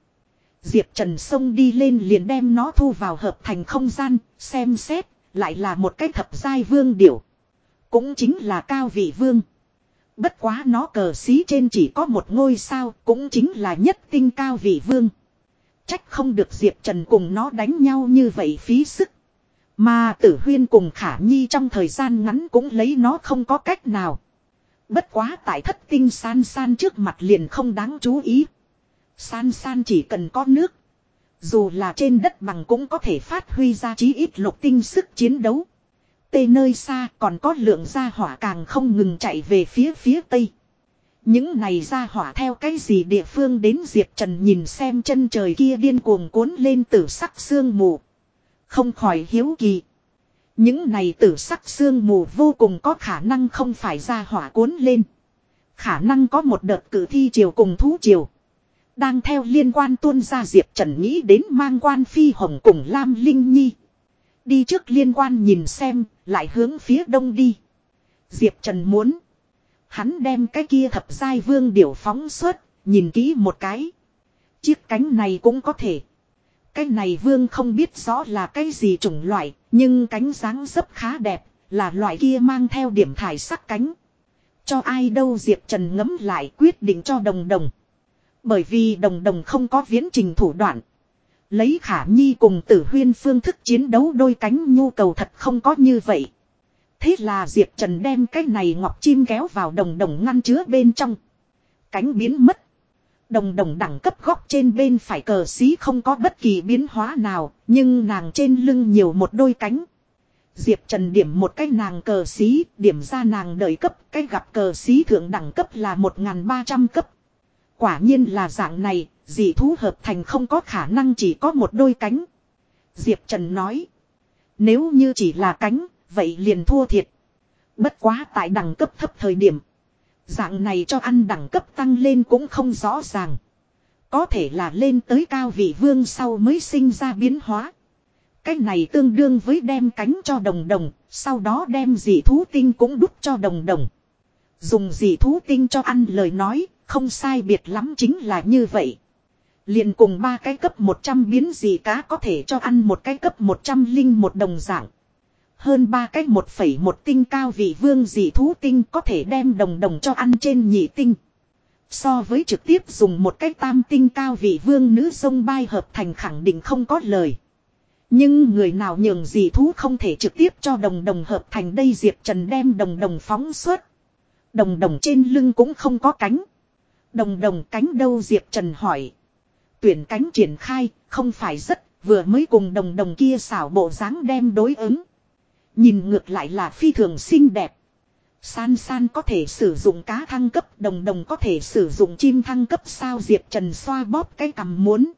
Diệp Trần sông đi lên liền đem nó thu vào hợp thành không gian, xem xét, lại là một cái thập giai vương điểu. Cũng chính là cao vị vương. Bất quá nó cờ xí trên chỉ có một ngôi sao, cũng chính là nhất tinh cao vị vương. Trách không được Diệp Trần cùng nó đánh nhau như vậy phí sức. Mà tử huyên cùng khả nhi trong thời gian ngắn cũng lấy nó không có cách nào. Bất quá tại thất tinh san san trước mặt liền không đáng chú ý. San san chỉ cần có nước. Dù là trên đất bằng cũng có thể phát huy ra chí ít lục tinh sức chiến đấu. Tây nơi xa còn có lượng gia hỏa càng không ngừng chạy về phía phía tây. Những này gia hỏa theo cái gì địa phương đến Diệp Trần nhìn xem chân trời kia điên cuồng cuốn lên tử sắc sương mù. Không khỏi hiếu kỳ. Những này tử sắc xương mù vô cùng có khả năng không phải ra hỏa cuốn lên. Khả năng có một đợt cử thi triều cùng thú triều. Đang theo liên quan tuôn ra Diệp Trần nghĩ đến mang quan phi hồng cùng Lam Linh Nhi. Đi trước liên quan nhìn xem, lại hướng phía đông đi. Diệp Trần muốn. Hắn đem cái kia thập giai vương điểu phóng xuất, nhìn kỹ một cái. Chiếc cánh này cũng có thể. Cái này vương không biết rõ là cái gì chủng loại, nhưng cánh dáng dấp khá đẹp, là loại kia mang theo điểm thải sắc cánh. Cho ai đâu Diệp Trần ngấm lại quyết định cho đồng đồng. Bởi vì đồng đồng không có viễn trình thủ đoạn. Lấy khả nhi cùng tử huyên phương thức chiến đấu đôi cánh nhu cầu thật không có như vậy. Thế là Diệp Trần đem cái này ngọc chim kéo vào đồng đồng ngăn chứa bên trong. Cánh biến mất. Đồng đồng đẳng cấp góc trên bên phải cờ xí không có bất kỳ biến hóa nào, nhưng nàng trên lưng nhiều một đôi cánh. Diệp Trần điểm một cái nàng cờ xí, điểm ra nàng đợi cấp, cái gặp cờ xí thượng đẳng cấp là 1.300 cấp. Quả nhiên là dạng này, dị thú hợp thành không có khả năng chỉ có một đôi cánh. Diệp Trần nói, nếu như chỉ là cánh, vậy liền thua thiệt. Bất quá tại đẳng cấp thấp thời điểm. Dạng này cho ăn đẳng cấp tăng lên cũng không rõ ràng. Có thể là lên tới cao vị vương sau mới sinh ra biến hóa. Cái này tương đương với đem cánh cho đồng đồng, sau đó đem dị thú tinh cũng đút cho đồng đồng. Dùng dị thú tinh cho ăn lời nói, không sai biệt lắm chính là như vậy. liền cùng ba cái cấp 100 biến dị cá có thể cho ăn một cái cấp 100 linh một đồng dạng. Hơn ba cách một phẩy một tinh cao vị vương dị thú tinh có thể đem đồng đồng cho ăn trên nhị tinh. So với trực tiếp dùng một cách tam tinh cao vị vương nữ sông bay hợp thành khẳng định không có lời. Nhưng người nào nhường dị thú không thể trực tiếp cho đồng đồng hợp thành đây Diệp Trần đem đồng đồng phóng suốt. Đồng đồng trên lưng cũng không có cánh. Đồng đồng cánh đâu Diệp Trần hỏi. Tuyển cánh triển khai, không phải rất, vừa mới cùng đồng đồng kia xảo bộ dáng đem đối ứng. Nhìn ngược lại là phi thường xinh đẹp. San san có thể sử dụng cá thăng cấp, đồng đồng có thể sử dụng chim thăng cấp sao Diệp Trần xoa bóp cái cầm muốn.